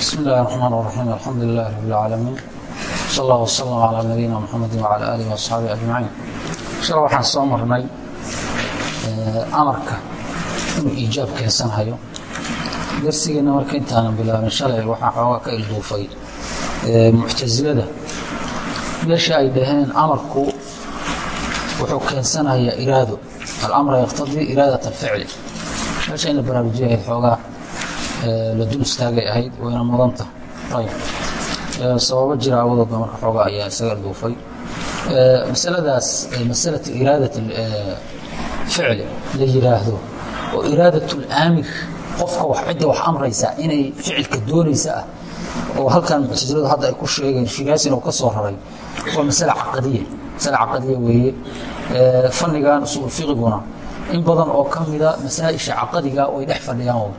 بسم الله الرحمن الرحيم الحمد لله رب العالمين صلى الله وسلم على نبينا محمد وعلى آله وأصحaaبه أجمعين شhal waxaan soo marnay amarka inuu iijaab keensanhayo darsigeena marka intaanan bilaabin shalay waxaa xoogaa ka ilduufay muctasilada meesha ay dhaheen amarku wuxuu keensanayaa iraado alamra yaqtadii iraadat alficli meesha in la baraarujiyahay xoogaa la dul istaagay ahayd wayna mudanta ayb sababo jira awadoodba marka xoogaa ayaa isaga ilduufay masaladaas masalatu iraadat ficli la yiraahdo oo iraadat اlaamir qofka wax cidda wax amraysa inay ficilka doonaysa ah oo halkan muctasiladu hadda ay ku sheegeen shiraasin oo ka soo raray waa masale caqadiya. Masale caqadiya weeye. Fannigan fiqiguna in badan oo ka mida masaa-isha caqadiga way dhex fadhiyaan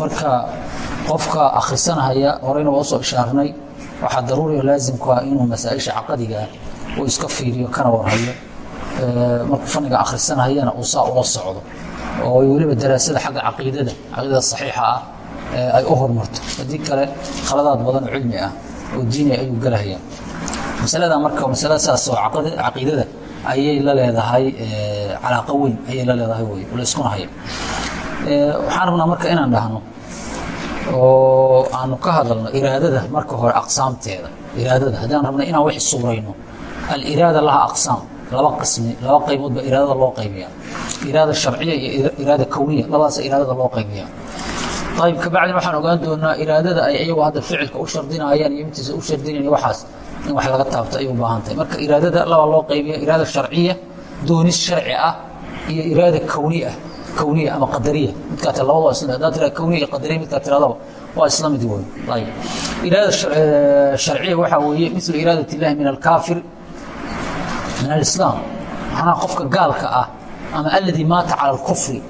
marka qofka akhrisanahaya horeyna waa u soo ishaarnay waxaa daruuriya laasimku ah inuu masaa-isha caqadigaa uu iska fiiriyo kana warhayo. Markuu fanniga akhrisanahayana uu saa ula socdo oo weliba daraasada xagga caqiidada caqiidada saxiixa ah ay u hormarto haddii kale khaladaad badan cilmi ah oo diini ayuu galahaya masalada marka masalada saas oo caqiidada ayay la leedahay calaaqo weyn ayay la leedahay wey la iskuna waxaan rabnaa marka inaan dhahno oo aanu ka hadalno iraadada marka hore aqsaamteeda. Iraadada haddaan rabna inaan wax suurayno aliraada laha aqsaam laba qismi laba qaybood baa iraadada loo qaybiya iraada sharciya iyo iraada kowniya labadaasa iraadada loo qaybiya ayib kabacdi waxaan ogaan doonaa iraadada ay iyagu hadda ficilka u shardinayaan iyo intiisa u shardinayan waxaas in wax laga taabto ayay u baahan tahay marka iraadada laba loo qaybiya iraada sharciya doonis sharci ah iyo iraada kowni ah kowniya ama qadariya. Midkaa labada iyo qadariya midkaa tiradaba waa isla mid wey iraada sharciya waxaa weeye mislu iraadat illahi min alkaafir min alislaam. Macnaha qofka gaalka ah ama aladii maata cala alkufri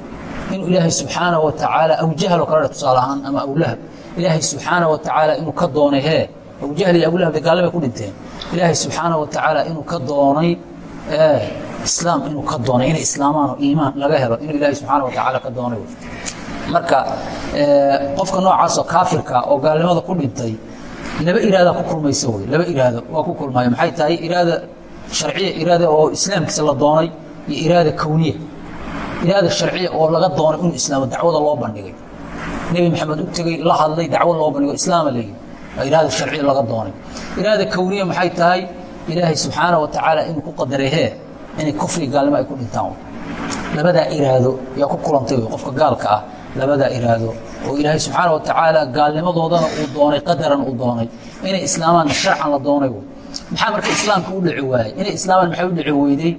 inuu ilaahay subxaana wa tacaala awjahal oo kale tusaale ahaan ama awlahab ilaahay subxaana wa inuu ka doonay hee awjahal iyo awlahab dee gaalabay ku dhinteen? Ilaahay subxaana wa inuu ka doonay islaam inuu ka doonay inay islaamaan oo iimaan laga helo inuu ilaahay subxaana wa tacaala ka doonay marka qofka noocaasoo kaafirka oo gaalnimada ku dhintay laba iraada ku kulmaysa wey laba iraado waa ku kulmaya maxay tahay iraada sharciya iraada oo islaamkiisa la doonay iyo iraada kowniya iraada sharciya oo laga doonay inuu islaamo dacwada loo bandhigay. Nebi maxamed u tegey la hadlay dacwo loo bandhigo islaama leeyihi iraada sharciya laga doonay. Iraada kowniya maxay tahay ilaahay subxaana wa tacaala inuu ku qadaray hee inay kufri gaalnimo ay ku dhintaan. Labadaa iraado yaa ku kulantay qofka gaalka ah labadaa iraado oo ilaahay subxaana wa tacaala gaalnimadoodana uu doonay qadaran uu doonay. Inay islaamaanna sharcan la doonay maxaa marka islaamka u dhici waayey? Inay islaamaan maxay u dhici weydey?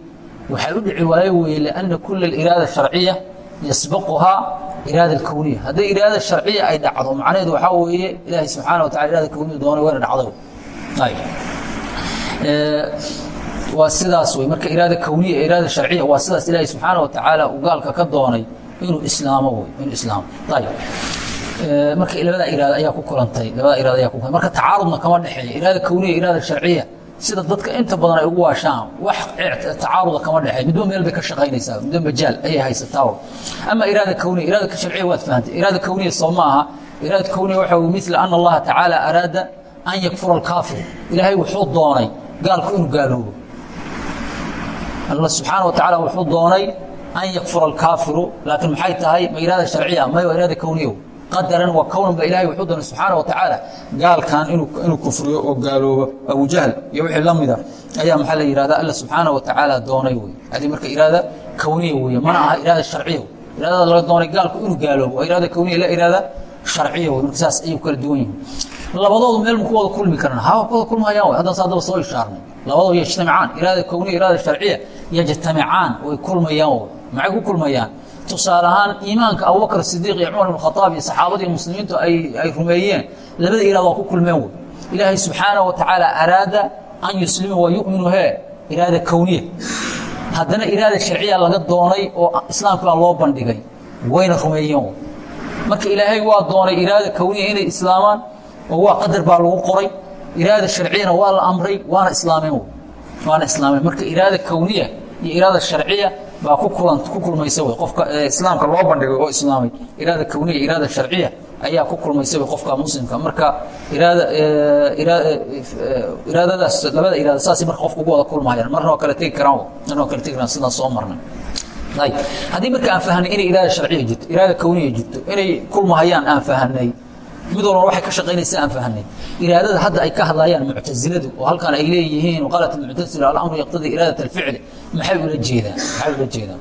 Waxay u dhici waaye weye lianna kula iraada sharciya yasbaquhaa iraada alkowniya hadday iraada sharciya ay dhacdo macnaheedu waxaa weeye ilaahay subxaana wa tacala iraada kowniya doonay wayna dhacday waa sidaas wey marka iraada kowniya iraada sharciya waa sidaas ilaahay subxaana wa tacaala uu gaalka ka doonay inuu islaamo wey inuu islaamo ayib marka labada iraada ayaa ku kulantay labada iraada ayaa ku kulantay. Marka tacaarudna kama dhexeeya. Iraada kowniya iraada sharciya sida dadka inta badan ay ugu waashaan wax tacaaruda kama dhexeeya. Midba meel bay ka shaqaynaysaa midba majaal ayay haysataa ama iraada kowniya iraada sharciya waad fahantay iraada kowniya soo ma aha. Iraada kowniya waxa weye mila ana allaha tacaala araada an yakfura alkaafir ilaahay wuxuu doonay gaalku inuu gaaloobo. Alla subxaana wa tacaala wuxuu doonay an yakfura alkaafiru laakiin maxay tahay? Ma iraada sharciya may waa iraada kowniya qadaran wa kownan ba ilahay wuxuu doonay subxaana wa tacaala gaalkan inuu kufriyo oo gaaloobo. Abujahl iyo wixii la mida ayaa maxaa la yihahda alla subxaana wa tacaala doonay wey. Adi marka iraada kowniya weeye mana aha iraada sharciya. Iraadada laga doonay gaalku inuu gaaloobo. Waa iraada kowniya la iraada sharciya wey marka saas ayuu kala duwan yihiin labadoodu meel ma ku wada kulmi karaan. Hawa ku wada kulmayaan wey haddaan haddaba soo ishaarnay. Labadoodu yajtamicaan. Iraada kowniya iraada sharciya. Yajtamicaan way kulmayaan maxay ku kulmayaan? Tusaale ahaan iimaanka abubakr sidiiq iyo cumar ibn khaaab iyo saxaabadii muslimiintu ay rumeeyeen labada iraada waa ku kulmeen wey ilaahay subxaana wa tacaala araada an yuslima wa yuminu he iraada kowniya. Haddana iraada sharciya laga doonay oo islaamka baa loo bandhigay wayna rumeeyeen marka ilaahay waa doonay iraada kowniya inay islaamaan oo waa qadar baa lagu qoray. Iraada sharciyana waa la amray waana islaameen waana islaameen. Marka iraada kowniya iyo iraada sharciya baa ku kulan ku kulmaysa wey. Qofka islaamka loo bandhigay oo islaamay iraada kowniya iraada sharciya ayaa ku kulmaysaba qofka muslimka. Marka iraada iraadadaas labada iraada saasay marka qofka ugu wada kulmayaan marna waa kala tegi karaan marna waa kala tegi karaan. Sidaan soo marnay haddii marka aan fahanay inay iraada sharciya jirto iraada kawniya jirto inay kulmahayaan aan fahanay mid walba waxay ka shaqaynaysa aan fahanay iraadada hadda ay ka hadlayaan muctasiladu oo halkan ay leeyihiin waqaalat almuctasila alamru yaqtadii iraadat alficli maxay ula jeedaan? Maxay ula jeedaan?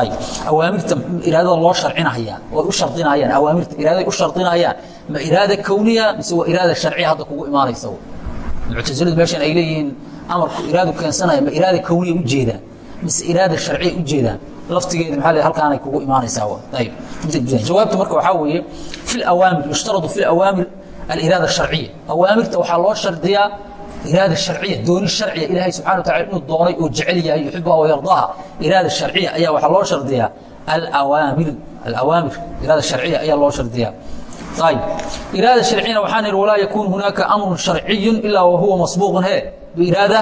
Ayb awaamirta iraadada loo sharcinaya way u shardinayaan awaamirta iraaday u shardinayaan ma iraada kawniya mise waa iraada sharciya hadda kugu imaanaysa muctasiladu meeshan ay leeyihiin amarku iraadu keensanaya ma iraada kawniya u jeedaan? Mise iraada sharciya u jeedaan laftigeeda maxaa halkaanay kugu imaanaysaa ayb jawaabta marka waxaa weeye fi awaamir yushtaradu fi awaamir aliraada sharciya awaamirta waxaa loo shardiyaa iraada sharciya dooni sharciya ilaahay subxana watacala inuu doonay oo jecel yahay yuxibuha wayardaaha iraada sharciya ayaa waxaa loo shardiyaa. Alawaamir alawaamir iraada sharciya ayaa loo shardiyaa. Ayb iraada sharciyana waxaan ihi walaa yakuun hunaaka amrun sharciyun ilaa wahuwa masbuuqun he biiraada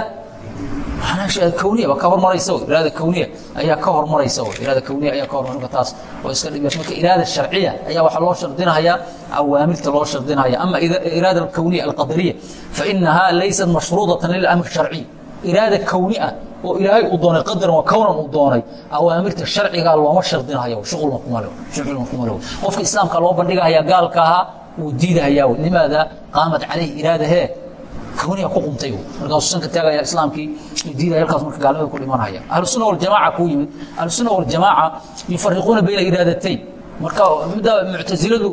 kawniya baa ka hormaraysa iraada kawniya ayaa ka hormaraysa iraada kawniya ayaa ka hormar taas oo iska dhib marka iraada sharciya ayaa waxaa loo shardinayaa awaamirta loo shardinaya. Ama iraada kawniya alqadariya fainahaa laysat mashruudatan lilamr sharciy iraada kawni ah oo ilaahay uu doonay qadaran waa kownan uu doonay awaamirta sharcigaa looma shardinayo shuqulma kuma le shuqulma kuma le qofka islaamka loo bandhigaya gaalka ahaa wuu diidahayaa. Limaada qaamat calayhi iraada hee kawniya ku qumtay markaasuu sanka taagaya islaamkii diidaya halkaas marka gaalnimada ku dhimanaya ahlusuna waljamaaca ku yimid. Ahlusuna waljamaaca yufariquuna bayna iraadatayn. Marka midda muctasiladu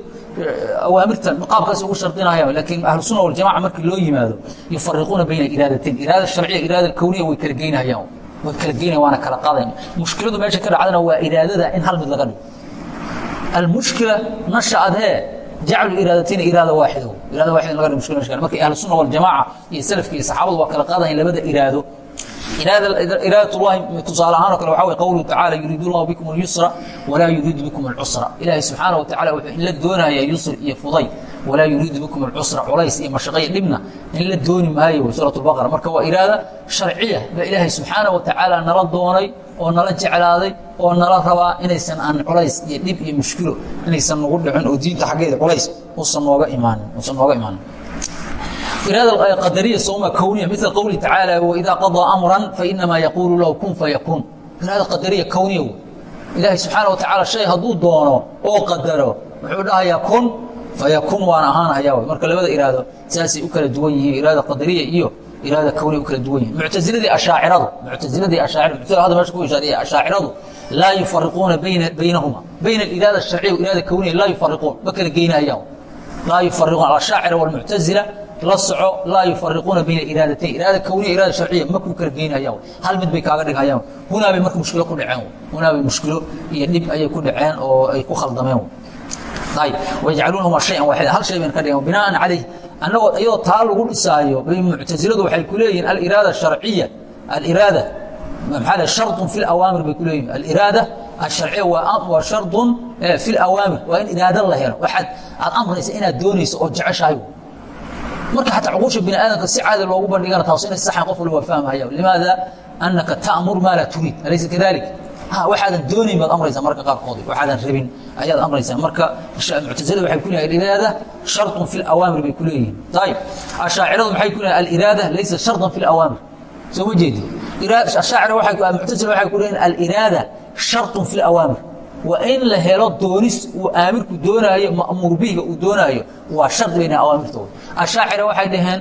awaamirta qaabkaas ugu shardinaya laakiin ahlusuna waljamaca markii loo yimaado yufariquuna bayna iraadatayn. Iraada sharciya iraada kawniya way kala geynayaan way kala geynayaan waana kala qaadayn mushkiladu meesha ka dhacdana waa iraadada in hal mid laga dhigo. Almushkila nashaad hee jaclu iraadatina iraada waaxid iraada waaxid laga mushkil meesha marka ahlu sunna wal jamaa iyo salafki iyo saxaabadu waa kala qaadayn labada iraado iraada iraadatullahi tusaale ahaan oo kale waxaa weye qawluhu tacaala yuriidu llahu bikum alyusra walaa yuriidu bikum alcusra ilaahay subxaana wa tacala wuxuu in la doonayaa yusr iyo fuday walaa yuriidu bikum alcusra culays iyo mashaqaya dhibna in la dooni maayo suurat lbaqara marka waa iraada sharciya baa ilaahay subxaana wa tacaala nala doonay oo nala jeclaaday oo nala rabaa inaysan aan culays iyo dhib iyo mushkilo inaysan nagu dhicin oo diinta xaggeeda culays usan nooga imaanin iraada qadariya sawma kowniya mila qowli tacaala waidaa qadaa amran fainamaa yaquulu lahu kun fayakun iraada qadariya kowniya ilaahay subxaana wa tacaala shay hadduu doono oo qadaro wuxuu dhahayaa kun fayakun waan ahaanhayaa wey marka labada iraado saasay u kala duwan yihiin iraada qadariya iyo iraada kawniya u kala duwan yihiin muctaziladii ashaaciradu muctaziladii ashaacir muctazila hadda meesha ku ishaariyay ashaaciradu laa yufariquuna bayna baynahuma bayna aliraada asharciya wiraada kawniya laa yufariquun ma kala geynayaan laa yufariquun ashaacira walmuctazila la soco laa yufariquuna bayna iraadatayn iraada kawniya iraada sharciya ma ku kala geynayaan hal mid bay kaaga dhighayaan hunaa bay marka mushkilo ku dhaceen hunaa bay mushkilo iyo dhib ayay ku dhaceen oo ay ku khaldameen. Ayb wayajcaluunahuma shayan waaxida. Hal shay bayna ka dhigan binaan calayh annagoo iyadoo taa lagu dhisaayo bay muctasiladu waxay ku leeyihiin aliraada sharciya. Aliraada maxaa shardun fi lawaamir bay ku leeyihiin aliraada asharciya waa shardun fi lawaamir waa in iraada la helo. Waxaad aad amraysa inaad doonayso oo jeceshahay marka xataa cuquusha bini aadamka si caadi loogu bandhigana taas inay saxan qof walba waa fahmaya limaada annaka ta'mur maa laa turiid alaysa kadalik waxaadan doonayn baad amraysaa marka qaarkood waxaadan rabin ayaad amraysaa marka muctasilada waxay ku leeyihin aliraada sharطun fi اlawaamir bay ku leeyihin ayib ashaaciradu maxay ku leeyihin aliraada laysa sharطan fi اlawaamir soo ma jeedi ashaacira muctasila waxay ku leeyihin aliraada sharطun fi اlawaamir waa in la helo doonis uu aamirku doonaayo ma'muur bihiga uu doonaayo waa shardi bayna awaamirtooda ashaacira waxay dhaheen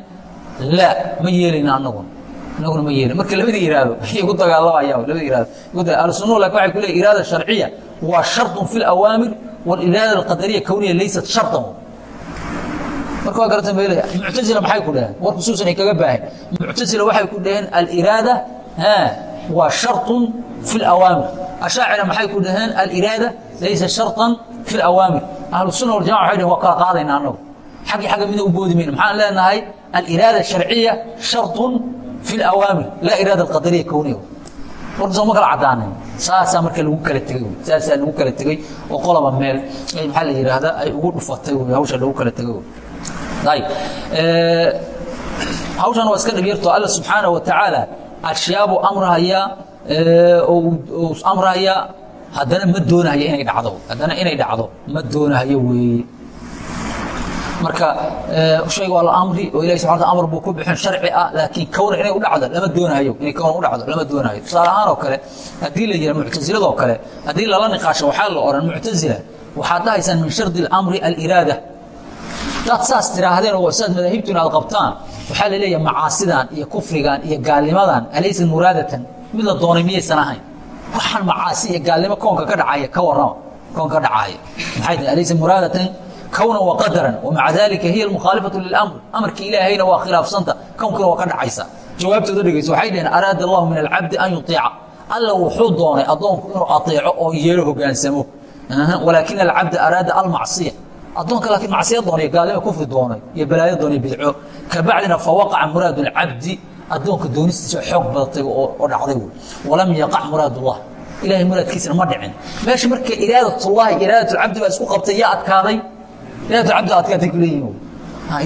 laa ma yeelayna anaguna inaguna ma yeelin marka labada iraado ayay ku dagaalamaya labada iraado ahlusunna lakin waxay ku leeyihin iraada sharciya waa sharطun fi اlawaamir wاliraada alqadariya kawniya laysat sharطan marka waa garatan bay leeyahay muctasila maxay ku dhaheen warku suusan ay kaga baahan muctasila waxay ku dhaheen aliraada waa sharطun fi اlawaamir ashaacira maxay ku dhaheen aliraada laysa sharطan fi اlawaamir ahlusunna waljamaca waxay dhaheen waa kala qaadayna anagu xaggi xagga mida u boodi mayno maxaan leenahay aliraada sharciya sharطun fi اlawaamir laa iraada alqadariya kawniya warka soo ma kala cadaanin saasaa marka lagu kala tegey wy saasaa lagu kala tegey oo qoloba meel maxaa la yidhaahdaa ay ugu dhufatay wy hawsha lagu kala tegey wy ayib hawshan waa iska dhibyarto alla subxaanaه wa tacaala ashyaabuu amrahaya oo amrahaya haddana ma doonahaya inay dhacdo. Haddana inay dhacdo ma doonahayo weeye marka shayga waa la amri oo ilahi subxana amar buu ku bixin sharci ah laakiin kowna inay u dhacdo lama doonayo inay kowna u dhacdo lama doonayo tusaale ahaan oo kale haddii la yidhaha muctasiladoo kale haddii lala niqaasho waxaa la odhan muctasila waxaad dhahaysaan min shardi اlamri aliraada. Hadaad saas tiraahdeen oo saad madaahibtu inaad qabtaan waxaa la leeyahay macaasidan iyo kufrigan iyo gaalnimadan alaysa muraadatan mid la doonay miyaysan ahayn. Waxaan macaasi iyo gaalnimo koonka ka dhacaya ka warrama koonka ka dhacaya. Maxay tahay alaysa muraadatan? Kownan wa qadaran wamaca dalika hiya almukhaalifatu lilamr. Amarkii ilaahayna waa khilaafsanta kownkana waa ka dhacaysa. Jawaabtooda dhegeyso waxay dhaheen araada allahu min alcabdi an yuiica alla wuxuu doonay addoonku inuu ateeco oo yeelo hogaansamo. Walaakina alcabda araada almacsiya. Addoonka laakiin macsiya doonay gaalnimo kufri doonay iyo balaayo doonay bidco. Kabacdina fawaqaca muraadu alcabdi addoonka doonistiisa xoog badatay oo dhacday walam yaqac muraad ullah ilahay muraadkiisana ma dhicin. Meesha marka iraadatullahi iraadatulcabdi baa isku qabtay yaa adkaaday? Iraadatulcabdi adkaatay kuleeyihin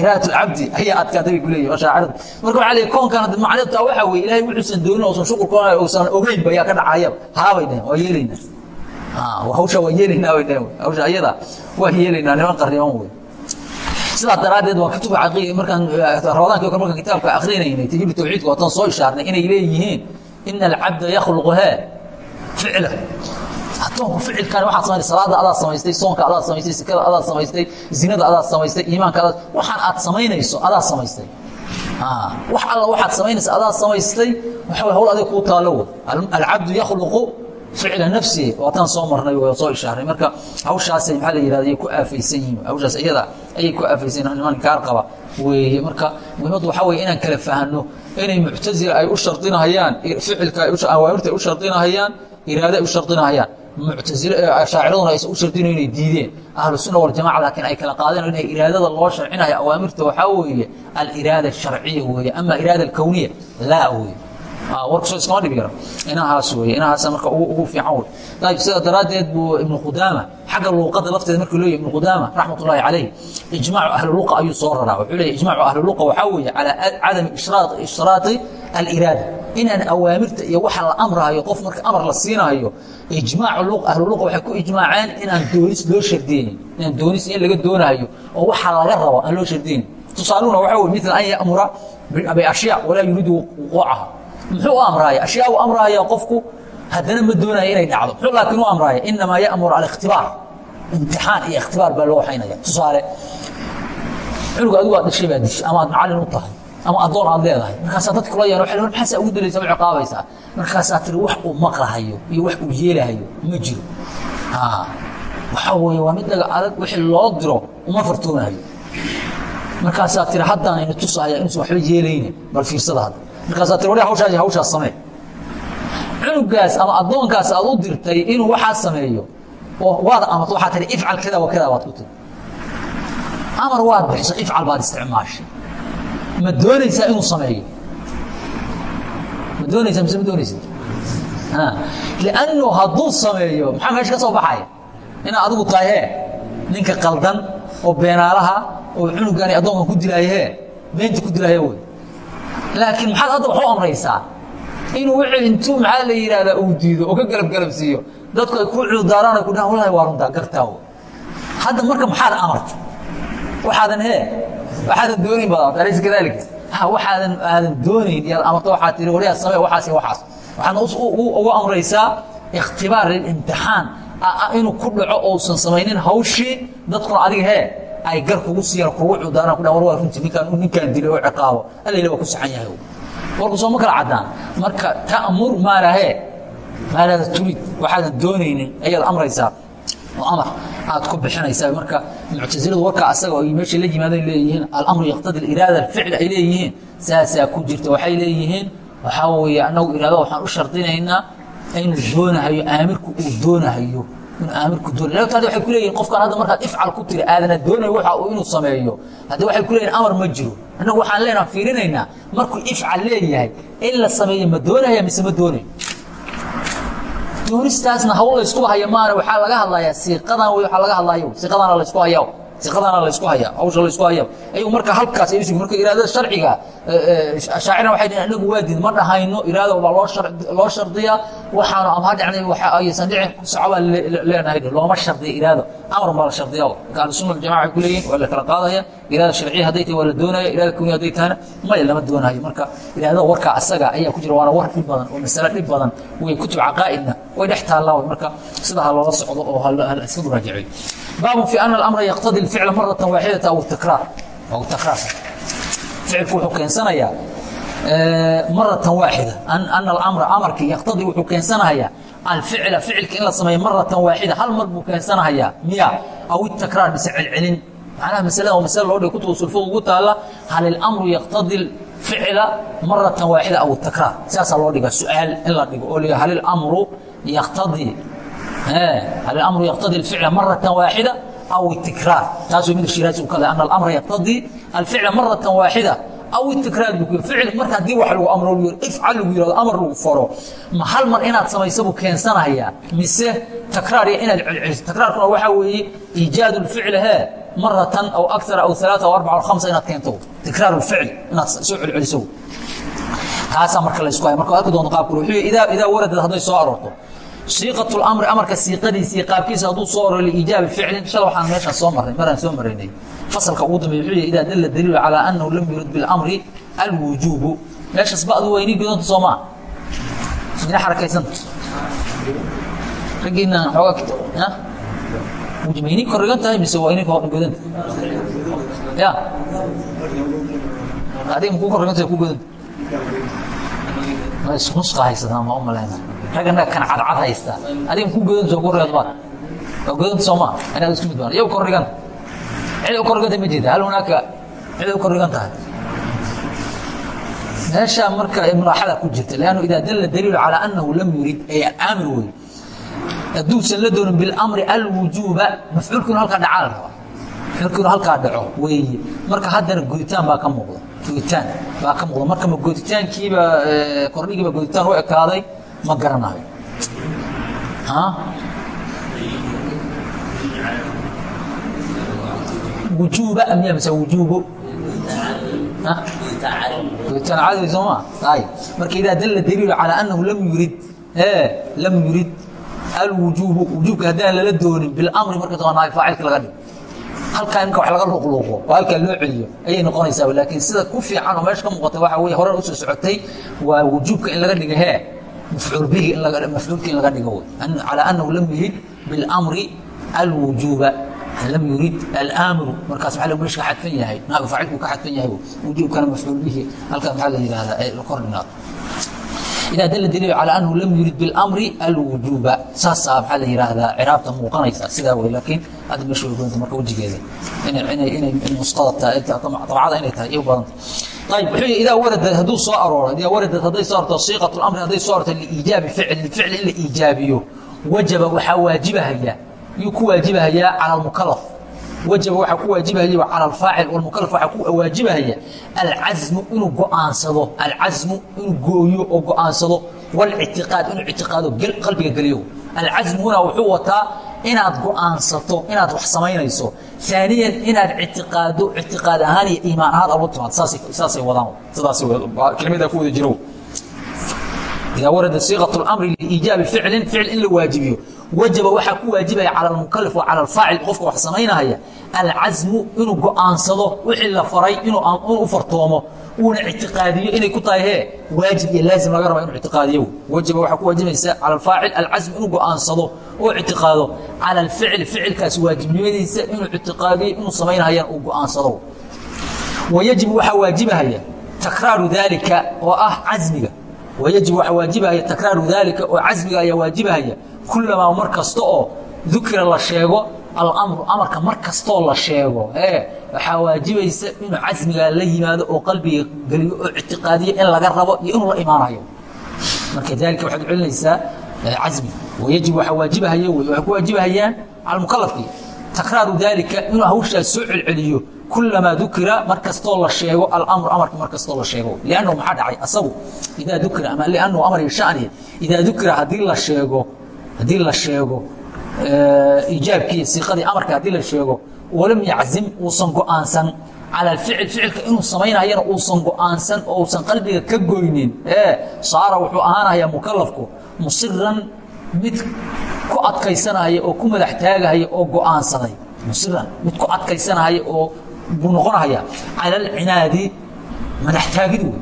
iraadatulcabdi ayaa adkaatay bay kuleeyihin shaacirada marka waxaa leeyahy koonkan hadda macnaheedu taa waxaa weeye ilahay wuxuusan doonin oosan shukurkoona oosan ogeynba yaa ka dhacaya haabay dhehen waa yeelaynaa hawsha waa yeelaynaa bay dhehen hawsha ayada waa yeelaynaa niman qarriban wey sidaa daraaddeed waa kutub markaan ramadaanki kale markaan kitaabka akrinaynay tajiib tawxiidka waatan soo ishaarnay inay leeyihiin ina alcabda yakhluqu hee ficla addoonku ficilkan waxaad samaysay salaada adaad samaystay soonka adaad samaystay sikada adaad samaystay zinada adaad samaystay iimaanka adaad waxaan aad samaynayso adaad samaystay. Wax alla waxaad samaynaysa adaad samaystay waxa hawl adig kuu taallo. Wey alcabdu yakhluqu ficla nafsihi waataan soo marnay waa soo ishaaray. Marka hawshaas maxaa la yihahda ku aafaysan yihiin. Hawshaas iyada ayay ku aafaysan yihiin niman kaar qaba weeye marka muhiimaddu waxaa weye inaan kala fahanno. Inay muctazila ay u shardinahayaan ficilka awaamirta ay u shardinahayaan iraada ay u shardinahayaan. Muctazile shaaciraduna aysan u shardinayo inay diideen. Ahlu sunna waljamaca laakiin ay kala qaadeen inay iraadada loo sharcinayo. Awaamirta waxaa weeye aliraada asharciya weeye ama iraada alkowniya laa weeye warkusoo iskama dhibi karo inahaas wey. Inahaas marka ugu fiican wey. Ayib sidaa daraaddeed buu ibnu qudaama xagga luuqada lafteeda markuu leeyahy ibnu qudaama raxmat ullahi calayh ijmaacu ahli luqa ayuu soo raraa. Wuxuu leeyahy ijmaacu ahli luqa waxaa weeye calaa cadami ishraati aliraada. Inaan awaamirta iyo waxa la amrahayo qof marka amar la siinahayo ijmaacu ahlu luqa waxay ku ijmaaceen inaan doonis loo shardiyeynin inaan doonis in laga doonahayo oo waxa laga rabo aan loo shardiyeynin tusaaluhuna waxaa weye mila an yamura biashyaa walaa yuriidu wuquucaha muxuu u amraaya? Ashyaa u amraaya qofku haddana ma doonaya inay dhacdo. Muxuu laakiin u amraaya? Inamaa yamur alikhtibaar imtixaan iyo ikhtibaar baa loo waxaynaya tusaale cunuga adigu aad dhashay baa dishay. Ama aad macallin u tahay. Ama addoon aad leedahay. Markaasaa dadka kula yaan waa maxaasaa ugu dalaysa u ciqaabaysaa? Markaasaa tiri wax uu maqlahayo iyo wax uu yeelahayo ma jiro. Waxaa weeye waa mid dhaga adag wixii loo diro uma fartoonahayo markaasaa tiri haddaan ina tusahaya inuusan waxba yeelayne bal fiirsada hadda markaasaa tir wali hawshaas hawshaas samee cunugaas ama addoonkaas aad u dirtay inuu waxaa sameeyo oo waad amarto waxaa tihi ifcal kada wa kada waad ku tiri amar waad bixiso ifcal baad isticmaashay. Ma doonaysaa inuu sameeyo? Ma doonaysaa mise ma doonaysid? Liannu hadduu sameeyo maxaa meesha ka soo baxaya inaa adigu tahay hee ninka qaldan oo beenaalaha oo cunugaani addoonkan ku dilaayo hee beenta ku dilaayo wey laakiin maxaad hadda wax u amraysaa? Inuu wixii intuu maxaa la yidhahdaa uu diido oo ka galab galabsiiyo dadku ay ku cuudaaraan ku dhahan wallahi waa runtaa gartaa wey hadda marka maxaad amarta waxaadan hee waxaadan doonayn baad amarta alaysa kadalik waxaadan aadan doonayn yaad amarta waxaad tihi waliyaa samee waxaas. Iyo waxaas waxaadna ugu amraysaa ikhtibaar lilimtixaan inuu ku dhaco ousan samaynin hawshii dadkuna adiga hee ay gar kugu siiyaan kugu cudaanaan ku dhahan war waa runtii ninkaan ninkaan dilay oo ciqaabo. Allayla waa ku saxan yahay warku soo ma kala caddaan. Marka ta'mur maalahee maalaada turid waxaadan doonaynin ayaad amraysaa. Oo amar. Aad ku bixinaysaa. Marka muctasiladu warkaa asaga ay meesha la yimaadeen leeyihiin alamru yaqtadi iraada alficl ay leeyihiin saasaa ku jirta. Waxay leeyihiin waxaa weeye annagu iraada waxaan u shardinaynaa inuu doonahayo aamirku uu doonahayo inuu aamirku doonay laakiin hadda markaad ifcal ku tiri aadana doonayo waxa uu inuu sameeyo. Hadda waxay ku leeyihiin amar ma jiro. Annagu waxaan leenaha fiirinaynaa markuu ifcal leeyahay in la sameeyo ma doonaya mise ma doonayo doonistaasna hawl laysku haya maana waxaa laga hadlayaa siiqadan wey waxaa laga hadlayo siiqadana laysku hayaa siiqadana laysku hayaa. Hawsha laysku hayaa ayuu marka halkaas ay usug marka iraadada sharciga shaacirna waxay dhihin anagu waa diid ma dhahayno iraada baa loo loo shardiyaa waxaanu ama ha waxa aysan dhicin ku soco baa leenahay looma shardiya iraado amar baa la shardiya marka ahlusunna waljamaca waxay ku leeyihiin waa la kala qaadaya. Iraada sharciya hadday tahay waa la doonaya iraada kawniya hadday tahana maya lama doonayo. Marka iraadada warkaa asaga ayaa ku jira waana war dhib badan oo masale dhib badan. Way kutub caqaa'idna way dhex taallaa marka sida ha loola socdo oo iska muraajaciyo baabun fi ana alamra yaqtadi alficla maratan waaxidata aw takraar. Aw takraar. Ficilku wuxuu keensanayaa maratan waaxida. Ana alamra amarkii yaqtadii wuxuu keensanahayaa. Alficla ficilka in la sameeyo maratan waaxida hal mar buu keensanahayaa. Miya aw itakraar mise celcelin. Macnaha masalada masale loo dhigay kutuba sulfada ugu taalla hal ilamru yaqtadi ficla maratan waaxida aw takraar saasaa loo dhiga su'aal in la dhigo. Oo hal ilamru yaqtadii hal ilamru yaqtadi alficla maratan waaxida aw itikraar taasuu mid shiraazi u kada ana alamra yaqtadii alficla maratan waaxida aw itikraar buu ku ficil marka haddii wax lagu amro ifcal lagu yiraahdo amar lagu faro ma hal mar inaad samayso buu keensanayaa mise takraar iyo inaad celceliso. Takraarkuna waxaa weeye iijaadu lficli hee maratan aw akara aw alaaa aw arbaca aw khamsa inaad keento tikraar lficl inaad soo celceliso taasaa marka la isku haya marka arki doonto qaabku idaa waradad hadday soo aroorto siiqat lamri amarka siiqadiisa iyo qaabkiisa hadduu soo arooro liiijaabi ficlin shala waxaan meeshaan soo marray maraan soo maraynay fasalka ugu dambeeye wuxuu yihi idaa dalla daliilu calaa annahu lam yurid bilamri alwujuubu. Meeshaas ba'du waa inii godanta soo maa ina xarakaysanta raggiina xoogaa ma inii korrigan tahay mise waa inii godanta ya. Adiga makuu korrigan tahay ku godanta nusqa haysataa u malayna rag annaga kan cadcad haystaa adiga ku reed baad waa godanta soo maa inaad isku mid baan iyagu korrigan. Cid u korriganta ma jirta hal hunaaka cid u korrigan tahay. Meeshaa marka mulaaxada ku jirta lannu idaa dalla daliilu calaa annahu lam yurid ay aamir wey hadduusan la doonin bilamri alwujuuba mafcuulkiinu halkaa dhacaa la rabaa mafcuulkiinu halkaa dhaco weeye marka haddana goditaan baa ka muuqda. Goditaan baa ka muuqda. Marka ma goditaankiiba kordhigiiba goditaan u ekaaday ma garanayo wujuuba am mise wujuubo cadawi sooma ay marka idaa dalla daliilu calaa annahu lam yurid. Lam yurid. Alwujuubu wujuubka haddaan lala doonin bilamri marka waa naay faacilka laga dhigo halkaa imka wax laga luqluuqo oo halkaa loo celiyo ayay noqonaysaa laakiin sida ku fiican oo meesha ka muuqata waxa weye horan u soo socotay waa wujuubka in laga dhigo hee mafcuul bihi mafcuulka in laga dhigo wey calaa annahu lam yurid bilamri alwujuuba lam yurid alaamiru markaas maa meesha ka xadfan yahay naaga faacilku ka xadfan yahay wujuubkana mafcuul halkaas maxaa la yidhahdaa kor dhinaado idaa dalla daliilu calaa annahu lam yurid bilamri alwujuuba saasaa maxaa la yidhaahdaa ciraabta muuqanaysa sidaa wey laakiin hadda meesha way goynta marka wejigeeda inay nusqada tahay dabcada inay tahay iyo badanta hadduu soo waradad hadday soo arto siiqat lamri hadday soo arto liiijaabi ficlin ficli in la iijaabiyo wajaba waxaa waajibahaya yuu ku waajibahayaa cala almukalaf wajaba waxaa ku waajibahaya cala alfaacil walmukalaf waxaa ku waajibahaya alcasmu inuu go'aansado alcasmu inuu gooyo oo go'aansado walictiqaad inuu ictiqaado qalbiga geliyo alcasmu huna wuxuu wataa inaad go'aansato inaad wax samaynayso. Aaniyan inaad ictiqaado ictiqaad ahaan iyo iimaan ahaan aad u timaado. Saasay wadaan. Sidaaskelmadaa ku wada jiro. Idaa warada siiqat اlamri liiijaabi ficlin ficil in la waajibiyo. Wajaba waxaa ku waajibaya cala almukalif wa cala alfaacil qofka wax samaynahaya alcasmu inuu go'aansado wixii la faray inuu u fartoomo uuna ictiqaadiyo inay ku tahay hee? Waajib iyo laazim laga raba inu ictiqaadiyo. Wajaba waxaa ku waajibaysa cala alfaacil alcasmu inuu go'aansado oo ictiqaado. Cala alficli ficilkaas waajibnimadiisa inuu ictiqaadiyo inuu samaynahayaan uu go'aansado. Wayajibu waxaa waajibahaya takraaru daalika oo ah casmiga. Wayajib waxaa waajibahaya takraaru daalika oo casmiga ayaa waajibahaya kulamaa mar kasta oo dukira la sheego alamru amarka mar kastoo la sheego ee waxaa waajibaysa inuu casmigaa la yimaado oo qalbiga geliyo oo ictiqaadiyo in laga rabo iyo inuu la imaanayo. Marka daalika waxaad celinaysaa casmi. Wayajib waxaa waajibahaya wey waxay ku waajibahayaan cala mukalafkii takraaru daalika inuu hawshaas soo celceliyo kulamaa dukira mar kastoo la sheego alamru amarka mar kastoo la sheego. Liannahu maxaa dhacay? Asagu idaa dukira ama liannahu amar iyo shani idaa dukira haddii la sheego haddii la sheego iijaabkii siiqadii amarka haddii la sheego walam yaczim uusan go'aansan. Cala alficil ficilka inuu samaynayana uusan go'aansan oo uusan qalbiga ka goynin. Ee saara wuxuu ahaanayaa mukalafku musiran mid ku adkaysanaya oo ku madax taagahaya oo go'aansaday. Musiran mid ku adkaysanahaya oo buu noqonahaya cala alcinaadi madax taagid wey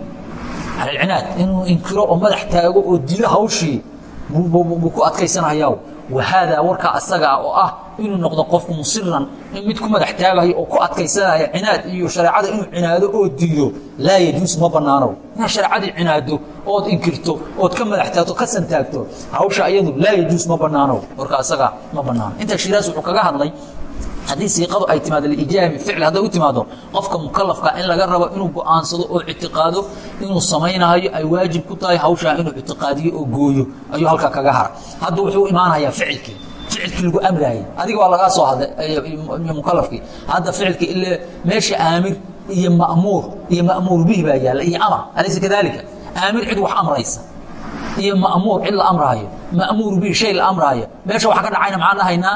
cala alcinaad inuu inkiro oo madax taago oo dilo hawshii buu ku adkaysanahaya wahaadaa warkaa asagaa oo ah inuu noqdo qofku musiran in mid ku madax taagayo oo ku adkaysanaya cinaad iyo shareecada inuu cinaado oo diido laa yajuus ma bannaano. Inaad shareecadii cinaado ood inkirto ood ka madax taagto ka santaagto hawsha iyadu laa yajuus ma bannaano. Warkaa asagaa ma bannaano. Inta shiraas wuxuu kaga hadlay haddii siiqadu ay timaado liijaabi ficl hadday u timaado qofka mukalafka in laga rabo inuu go'aansado oo ictiqaado inuu samaynayo ay waajib ku tahay hawshaa inuu ictiqaadiyo oo gooyo ayuu halkaa kaga hara hadda wuxuu imaanayaa ficilkii ficilkii lagu amraayey adiga waa lagaa soo hadlay mukalafkii hadda ficilkii ile meesha aamir iyo ma'muur iyo ma'muur bihi baa yaalla iyo amar alaysa kadalika aamir cid wax amraysa iyo ma'muur cid la amraayo ma'muur bihi shay la amraayo. Meesha waxa ka dhacayna maxaan dhahaynaa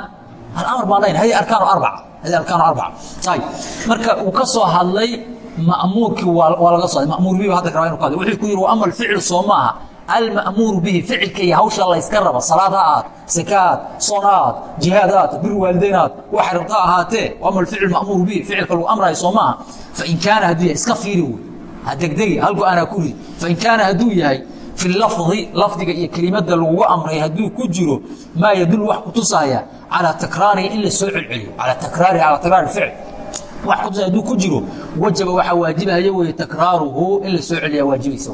alamr baan dhahayn hadi arkaan arbaca hadi arkaan arbaca ayib marka uu ka soo hadlay ma'muurkii waa laga soo ma'muur bihi hadda rabaa inu ka hadlay. Wuxuu ku yidhi wa ama alficlu soo maaha. Alma'muuru bihi ficilka iyo hawsha layska raba. Salaad ha aad sakaad soon ha aad jihaad ha aad bir waalidayn ha aad waxa rabta ahaatee. Ama alficlu ma'muuru bihi ficilka lagu amrayo soo maaha. Fain kaana hadduu yahay iska fiiri wey ha degdegi hal go'aanaa ku ridi fain kaana hadduu yahay fi lafdi lafdiga iyo kelimada laguga amray hadduu ku jiro maa yadul wax kutusaya calaa takraarihi in la celceliyo calaa takraarihi calaa takraari ficl wax kutusaya hadduu ku jiro wajaba waxaa waajibahaya weeye takraaruhu in la soo celiyaa waajibaysa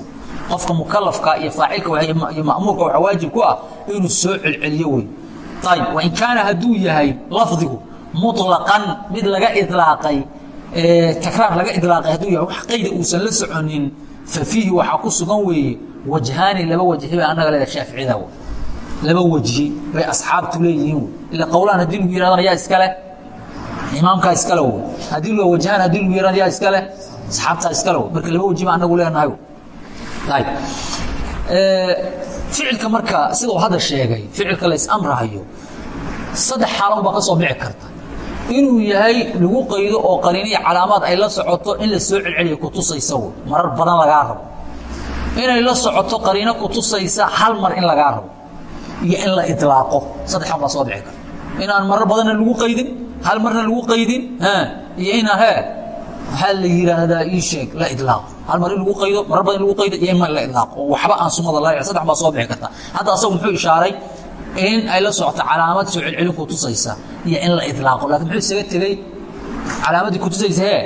qofka mukalafka iyo faacilka iyo ma'muurka waxaa waajib ku ah inuu soo celceliyo wey ayib wain kaana hadduu yahay lafdigu muطlaqan mid laga idlaaqay takraar laga idlaaqay hadduu yahay wax qayda uusan la soconin fa fiihi waxaa ku sugan weeye wajhaani laba wajhi bay annaga leeda shaaficida laba wajhi bay asxaabtu leeyihiin ila qowlaan haddii lagu yirahdana yaa iskale imaamkaa iskale haddii l wajhaan haddii lagu yiraahdo yaa iskale asxaabtaa iskale marka laba wajhi baa annagu leenahay ayb ficilka marka sidau hadda sheegay ficilka la is-amrahayo saddex xaalon baa ka soo bici karta. Inuu yahay lagu qaydo oo qariiniya calaamaad ay la socoto in la soo celceliya kutusaysa marar badan lagaa rabo inay la socoto qariino kutusaysa hal mar in lagaa rabo iyo in la ilaaqo saddexan baa soo bici karta inaan marar badanna lagu qaydin hal marna lagu qaydin iyo ina he waxaa la yidhaahdaa ii sheeg la ilaaqo hal mar in lagu qaydo marar badan in lagu qaydo iyo in la ilaaqo oo waxba aan sumada la saddex baa soo bixi karta. Hadda asagu muxuu ishaaray in ay la socoto calaamad soo celcelin kutusaysa iyo in la ilaaqo laakiin muxuu isaga tegey calaamaddii kutusaysa hee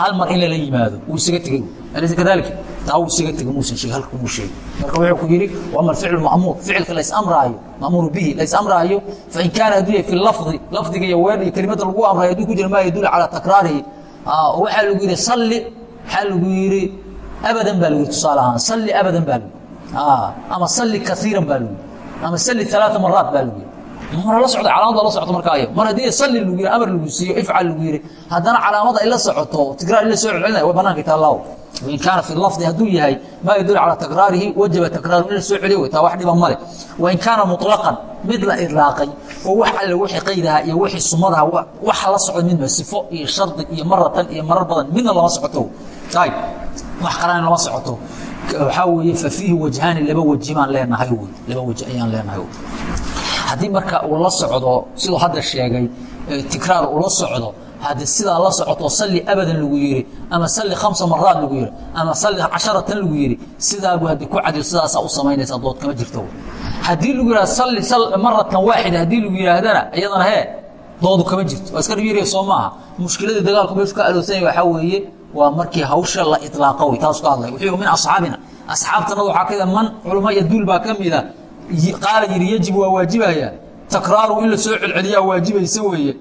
hal mar in lala yimaado. Wuu isaga tegey alaysa kadalika taa wuu isaga tegey muusan sheeg halka muu sheegay marka wuxuu ku yidhi wama alficlu ma'muur ficilka la is-amraayo ma'muuru bihi la is-amraayo fain kaana hadduu yahay fi lafdi lafdiga iyo weer iyo kelimada lagu amrayo hadduu ku jira maa yadulu calaa takraarihi waxaa lagu yidhi salli waxaa lagu yidhi abadan baa lagu tusaale ahaan salli abadan baa lagu ama salli kaiiran baa lagu ama salli alaaa maraat baa lagu mar la socda calaamada la socoto markaa mar haddii salli lagu yidhi amar lagu siiyo ifcal lagu yidhi haddana calaamada ay la socoto tikraar in la soo celcelinaya way banaanka taalaaw wain kaana fi lafdi hadduu yahay maa yadulu calaa takraarihi wajaba takraaru in la soo celiyo way taa wax dhiba male wain kaana muطlaqan mid la idlaaqay oo wax alle wixii qaydaha iyo wixii sumadaha waxa la socda midba sifo iyo shardi iyo maratan iyo marar badan midna lama socoto. Ayb wax qalaan lama socoto. Waxaa weeye fa fiihi wajhaani laba waji baan leenahay laba waji ayaan leenahay haddii marka uu la socdo siduu hadda sheegay tikraar uu la socdo haddii sidaa la socoto salli abadan lagu yidhi ama salli khamsa maraad lagu yidhi ama salli casharatan lagu yidhi sidaabu haddii ku cadil sidaasaa u samaynaysa dood kama jirto. Haddii lagu yidhahdo salli maratan waaxida haddii lagu yidhaahdana iyadana hee doodu kama jirto. Waa iska dhibyaraya soo maaha. Mushkiladii dagaalku meeshu ka adoosanya waxaa weeye waa markii hawsha la iطlaaqo wey taas ka hadlay. Wuxuu min asxaabina. Asxaabtanada waxaa ka mida man culama iyo duul baa ka mida qaala yidhi yajib waa waajibaya. Takraaru in la soo celceliyaa waajibaysa weeye.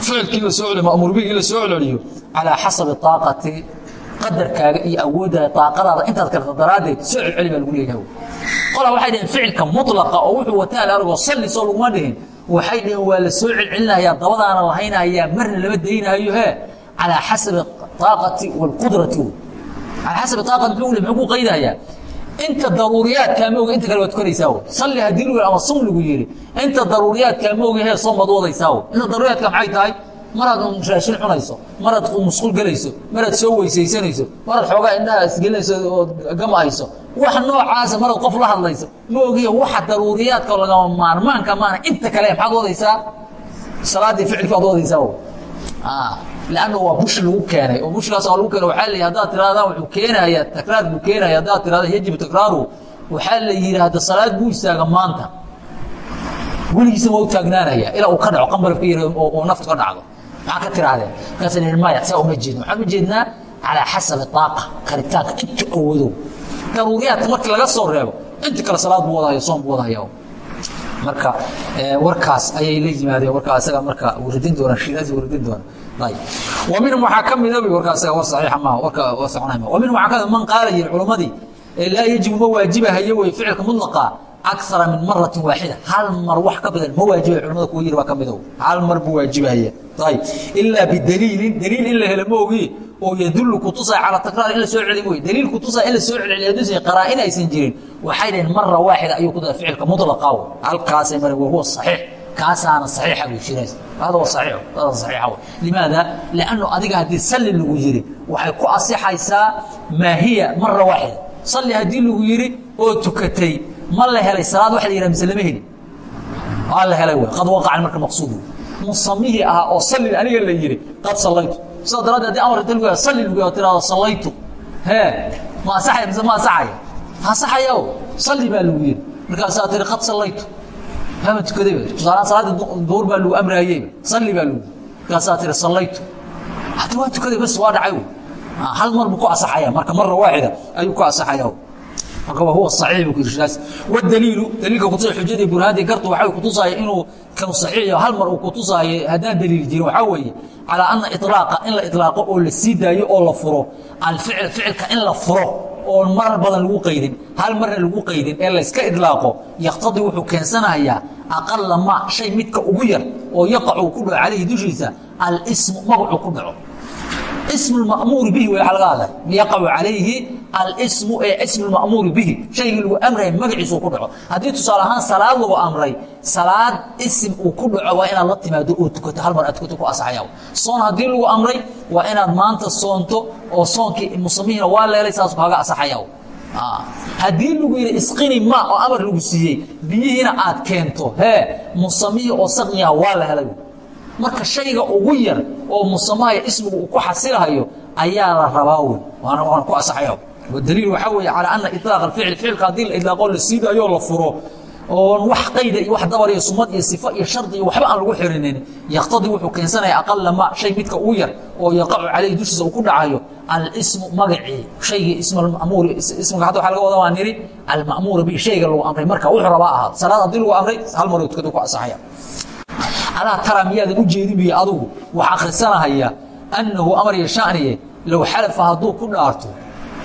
Ficilkii la soo mamuur bihi in la soo celceliyo calaa xasabi aaqati qadarkaaga iyo awooddaada aaqadaada intaad karta daraaddeed soo celceli baa lagu leeyahay qolaa waxay dhaheen ficilka mulaqa oo wuxuu wataa laargo salli soo laguma dhihin. Waxay dhaheen waa la soo celcelinayaa dabadaana lahaynayaa marna lama daynaayo he calaa xasabi aaqati wاlqudrati calaa xasabi aaqati muxuu ku qaydayaa? Inta daruuriyaadkaa mooga inta kale waad tukanaysaa salli haddii lagu ama sum lagu yidhi inta daruuriyaadkaa mooga hee soom baad wadaysaa inta daruuriyaadka maxay tahay? Maraad raashin cunayso maraad musqul gelayso maraad soo weysaysanayso maraad xoogaa indhaha isgelinayso oo gamahayso wax noocaasa maraad qof la hadlayso. Ma ogiya waxa daruuriyaadka lagama maarmaanka maana inta kale maxaad wadaysaa salaaddii ficilka ad wadaysaa lannu waa bushi lagu keenay oo bushigaas lagu keenay waxaa la yidhi haddaad tirahdaan wuxuu keenaya takraar buu keenaya haddaad tirahdaan yajibu takraaru waxaa la yidhi hadda salaad buu istaaga maanta weligiisa waa u taagnaanaya ilaa uu ka dhaco qambarka yar oo naftu ka dhacdo maxaa ka tirahdeen markaasa nihi maya saa uma jeedno waxaan u jeednaa calaa xasabi taaqa karitaanka inta awoodow daruuriyaadka markii laga soo reebo inta kale salaad buu wadahaya soom buu wadahaya marka warkaas ayay la yimaadeen warkaa isaga marka waradin doona shiiraasi waradin doona minhum waxaa ka mida warkaa isaga war saxiixa maaha warka war soconay maaha. Wa minhum waxaa ka mida man qaala yiri culammadii laa yajibu ma waajibahayo wey ficilka mudlaqa akara min maratin waaxida. Hal mar wax ka badan ma waajibay culamada kuwa yiri baa ka mido hal mar buu waajibahaya ayib ilaa bidaliilin daliil in la helo ma ogi oo yadullu kutusaya calaa takraar in la soo celi mooye daliil kutusaya in la soo celceliya haduusan qaraa'in aysan jirin. Waxay dhaheen mara waaxida ayuu ku dara ficilka mudlaqa halkaasay mare wahuwa saxiix kaasaana saxiixa buu shirays hada waa saxiix hada saxiixa wey limaada? Liannu adiga haddii salli lagu yiri waxay ku asixaysaa maa hiya mara waaxida salli haddii lagu yiri oo tukatay ma la helay salaad wax la yidhaha mise lama heli waa la helay wey qad waqacan marka maqsuud wey musamihii ahaa oo salli aniga la yidhi qad sallaytu. Sidaa daraaddeed haddii amar inta lagu yaha salli lagu yaha tirahdo sallaytu. Hee ma asaxaya mise ma asaxaya? Asaxaya o salli baa lagu yidhi markaasaa tiri qad sallaytu hama tukaday tusaalahaan salaadii duhur baa lagu amraayey salli baa lagu markaasaa tiri sallaytu. Haddi waa tukaday bas waa dhacay wey hal mar buu ku asaxaya marka mara waaxida ayuu ku asaxaya marka waa huwa saxiix buu ku yidhi shidaas wadaliilu daliilka kutusaya xujadii burhaadii gartu waxay kutusaya inuu kan saxiix hal mar uu kutusaayo haddaan daliil jirin waxaa weeye calaa ana iطlaaqa in la iطlaaqo oo la sii daayo oo la furo alficil ficilka in la furo oo marar badan lagu qaydin hal marna lagu qaydin ee layska idlaaqo yaqtadii wuxuu keensanayaa aqala ma shay midka ugu yar oo yaqacu ku dhaco calayhi dushiisa alsmu magacuu ku dhaco ismu mamuuri bihi way laga hadlay. Yaqacu calayhi alsmu ee ismu mamuuri bihi. Shaygii lagu amraya magaciisuu ku dhaco. Haddii tusaale ahaan salaad lagu amray salaad isim uu ku dhaco waa inaad la timaado oo tukato. Hal mar aad tukato ku asaxaya soon haddii lagu amray waa inaad maanta soonto oo soonkii musamihiina waa leelay saas kaaga asaxaya haddii lagu yidhi isqini ma oo amar lagu siiyey biyihiina aad keento. Hee musamihii oo saqniga waa la helay marka shayga ugu yar oo musamahaya ismigu uu ku xasilahayo ayaa la rabaa wey waana ku asaxaya wadaliil waxaa weeye calaa ana iطlaaq alficl ficilka haddii la idlaaqoo la siidaayo la furo oon wax qayda iyo wax dabar iyo sumad iyo sifa iyo shardi iyo waxba aan lagu xirinin yaqtadii wuxuu keensanaya aqala ma shay midka ugu yar oo yaqacu calayhi dushiisa uu ku dhacayo alsmu magacii. Shaygii ismamamuur ismiga hadda waxa laga wada waa niri alma'muura bi shayga lagu amray. Marka wuxuu rabaa ahaad salaad haddii lagu amray hal mar tukada ku asaxaya alaa tara miyaadan u jeedin biyo adugu? Wax akhrisanahaya annahu amar iyo shaniye low xalafa hadduu ku dhaarto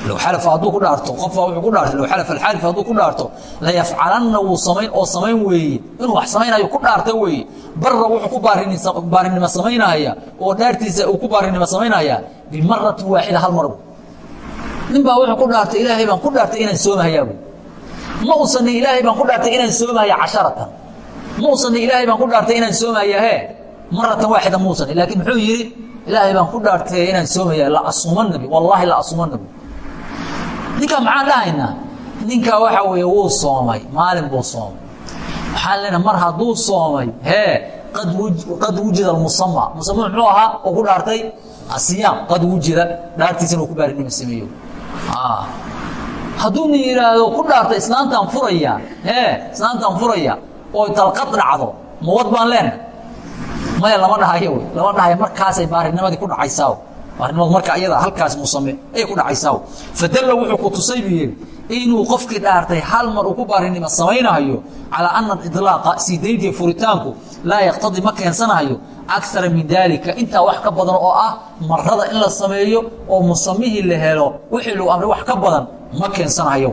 low xalafa hadduu ku dhaarto qofba wuxuu ku dhaartay low xalafa alxaalif hadduu ku dhaarto layafcalanna wuu samayn oo samayn weeye inuu wax samaynayo ku dhaarta weeye barra wuxuu ku baarinimo samaynaya oo dhaartiisa uu ku baarinimo samaynaya bimaratin waaxida hal mar. Nin baa wuxuu ku dhaartay ilaahay baan ku dhaartay inaan soomahayaa ma uusan ilaahay baan ku dhaartay inaan soomahaya casharatan ma uusan ilaahay baan ku dhaartay inaan soomaya he maratan waaxida muusan. Laakiin muxuu yidhi ilaahay baan ku dhaartay inaan soomaya la asumanabi wallaahi la asumanabi ninkaa maxaan dhahaynaa? Ninkaa waxa weeye wuu soomay. Maalin buu soomay. Waxaan leenaha mar hadduu soomay hee qad wujida almusama musama muxuu ahaa oo ku dhaartay? Asiyaam. Qad wujida. Dhaartiisana uu ku baarinima sameeyo. Hadduu nin yidhaahdo ku dhaartay islaantaan furaya hee islaantaan furaya oo dalqad dhacdo mawad baan leenahay maya lama dhahayo lama dhahayo markaasay baarinimadii ku dhacaysaa baarinimadu marka iyada halkaas musame ayay ku dhacaysaa fadalla wuxuu ku tusay buu yidhi inuu qofkii dhaartay hal mar uu ku baarinimo samaynahayo calaa ana idlaaqa sii dayntii furitaanku laa yaqtadii ma keensanahayo akara min daalika. Intaa wax ka badan oo ah marada in la sameeyo oo musamihii la helo wixii lagu amray wax ka badan ma keensanahayo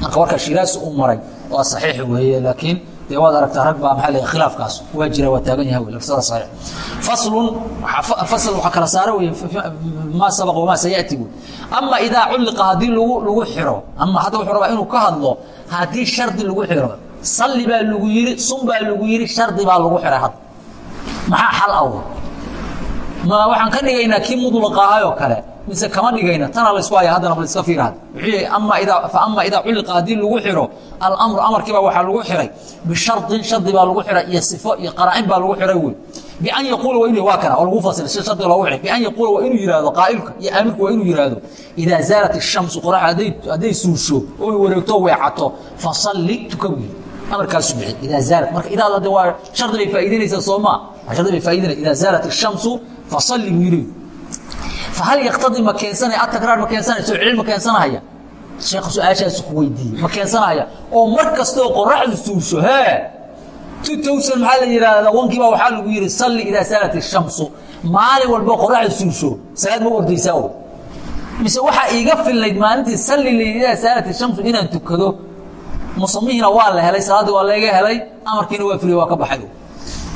marka warka shiraasi uu maray waa saxiix weeye laakiin dee waad aragtaa rag baa maxaa leeyahay khilaafkaas. Waa jira waa taagan yahay wey sada saxiix faslun fasl waxaa kala saara weeye maa sabaqa wamaa sayati wey ama idaa culliqa haddii lagu xiro ama hadda wuxuu rabaa inuu ka hadlo haddii shardi lagu xiro salli baa lagu yidhi sun baa lagu yidhi shardi baa lagu xiray hadda maxaa xal aw ma waxaan ka dhigaynaa kii mudlaqa ahay oo kale mise kama dhigayna tana laysku haya haddana bal iska fiir wuxuu ama idaa fa ama idaa culliqa haddii lagu xiro alamru amarkiibaa waxaa lagu xiray. Bishardin shardi baa lagu xiray iyo sifo iyo qaraa'in baa lagu xiray wey. Bian yaquula waa inuu waa kana oo lagu fasira si shardiga loogu xiray. Bian yaquula waa inuu yihahdo qaa'ilka iyo aamirku waa inuu yihahdo idaa zaalat ishamsu qorax hadday suusho oo wareegto weecato fasalli tuka wiil amarkaasu bixi idaa zaalat marka idaad hadde waa shardi bay faa'iidaynaysaa soo maa shardi bay faa'idaynaysa idaa zaalat ishamsu fasalli buu yidhi fahal yaktadii ma keensanaya atakraar ma keensanaya soo celin ma keensanahaya? Sheekhu su'aashaasu ku weydiiyey ma keensanahaya? Oo mar kastoo qoraxdu suusho hee tutowsan maxaa la yidhaahdaa? Wankiibaa waxaa lagu yidhi salli idaa saalat ishamsu maalin walba qoraxdu suusho salaad ma ordaysaa o mise waxaa iiga filnayd maalintii salli la idaa saalat ishamsu inaan tukado? Musamihiina waa la helay salaaddii waa laga helay amarkiina waa filay waa ka baxay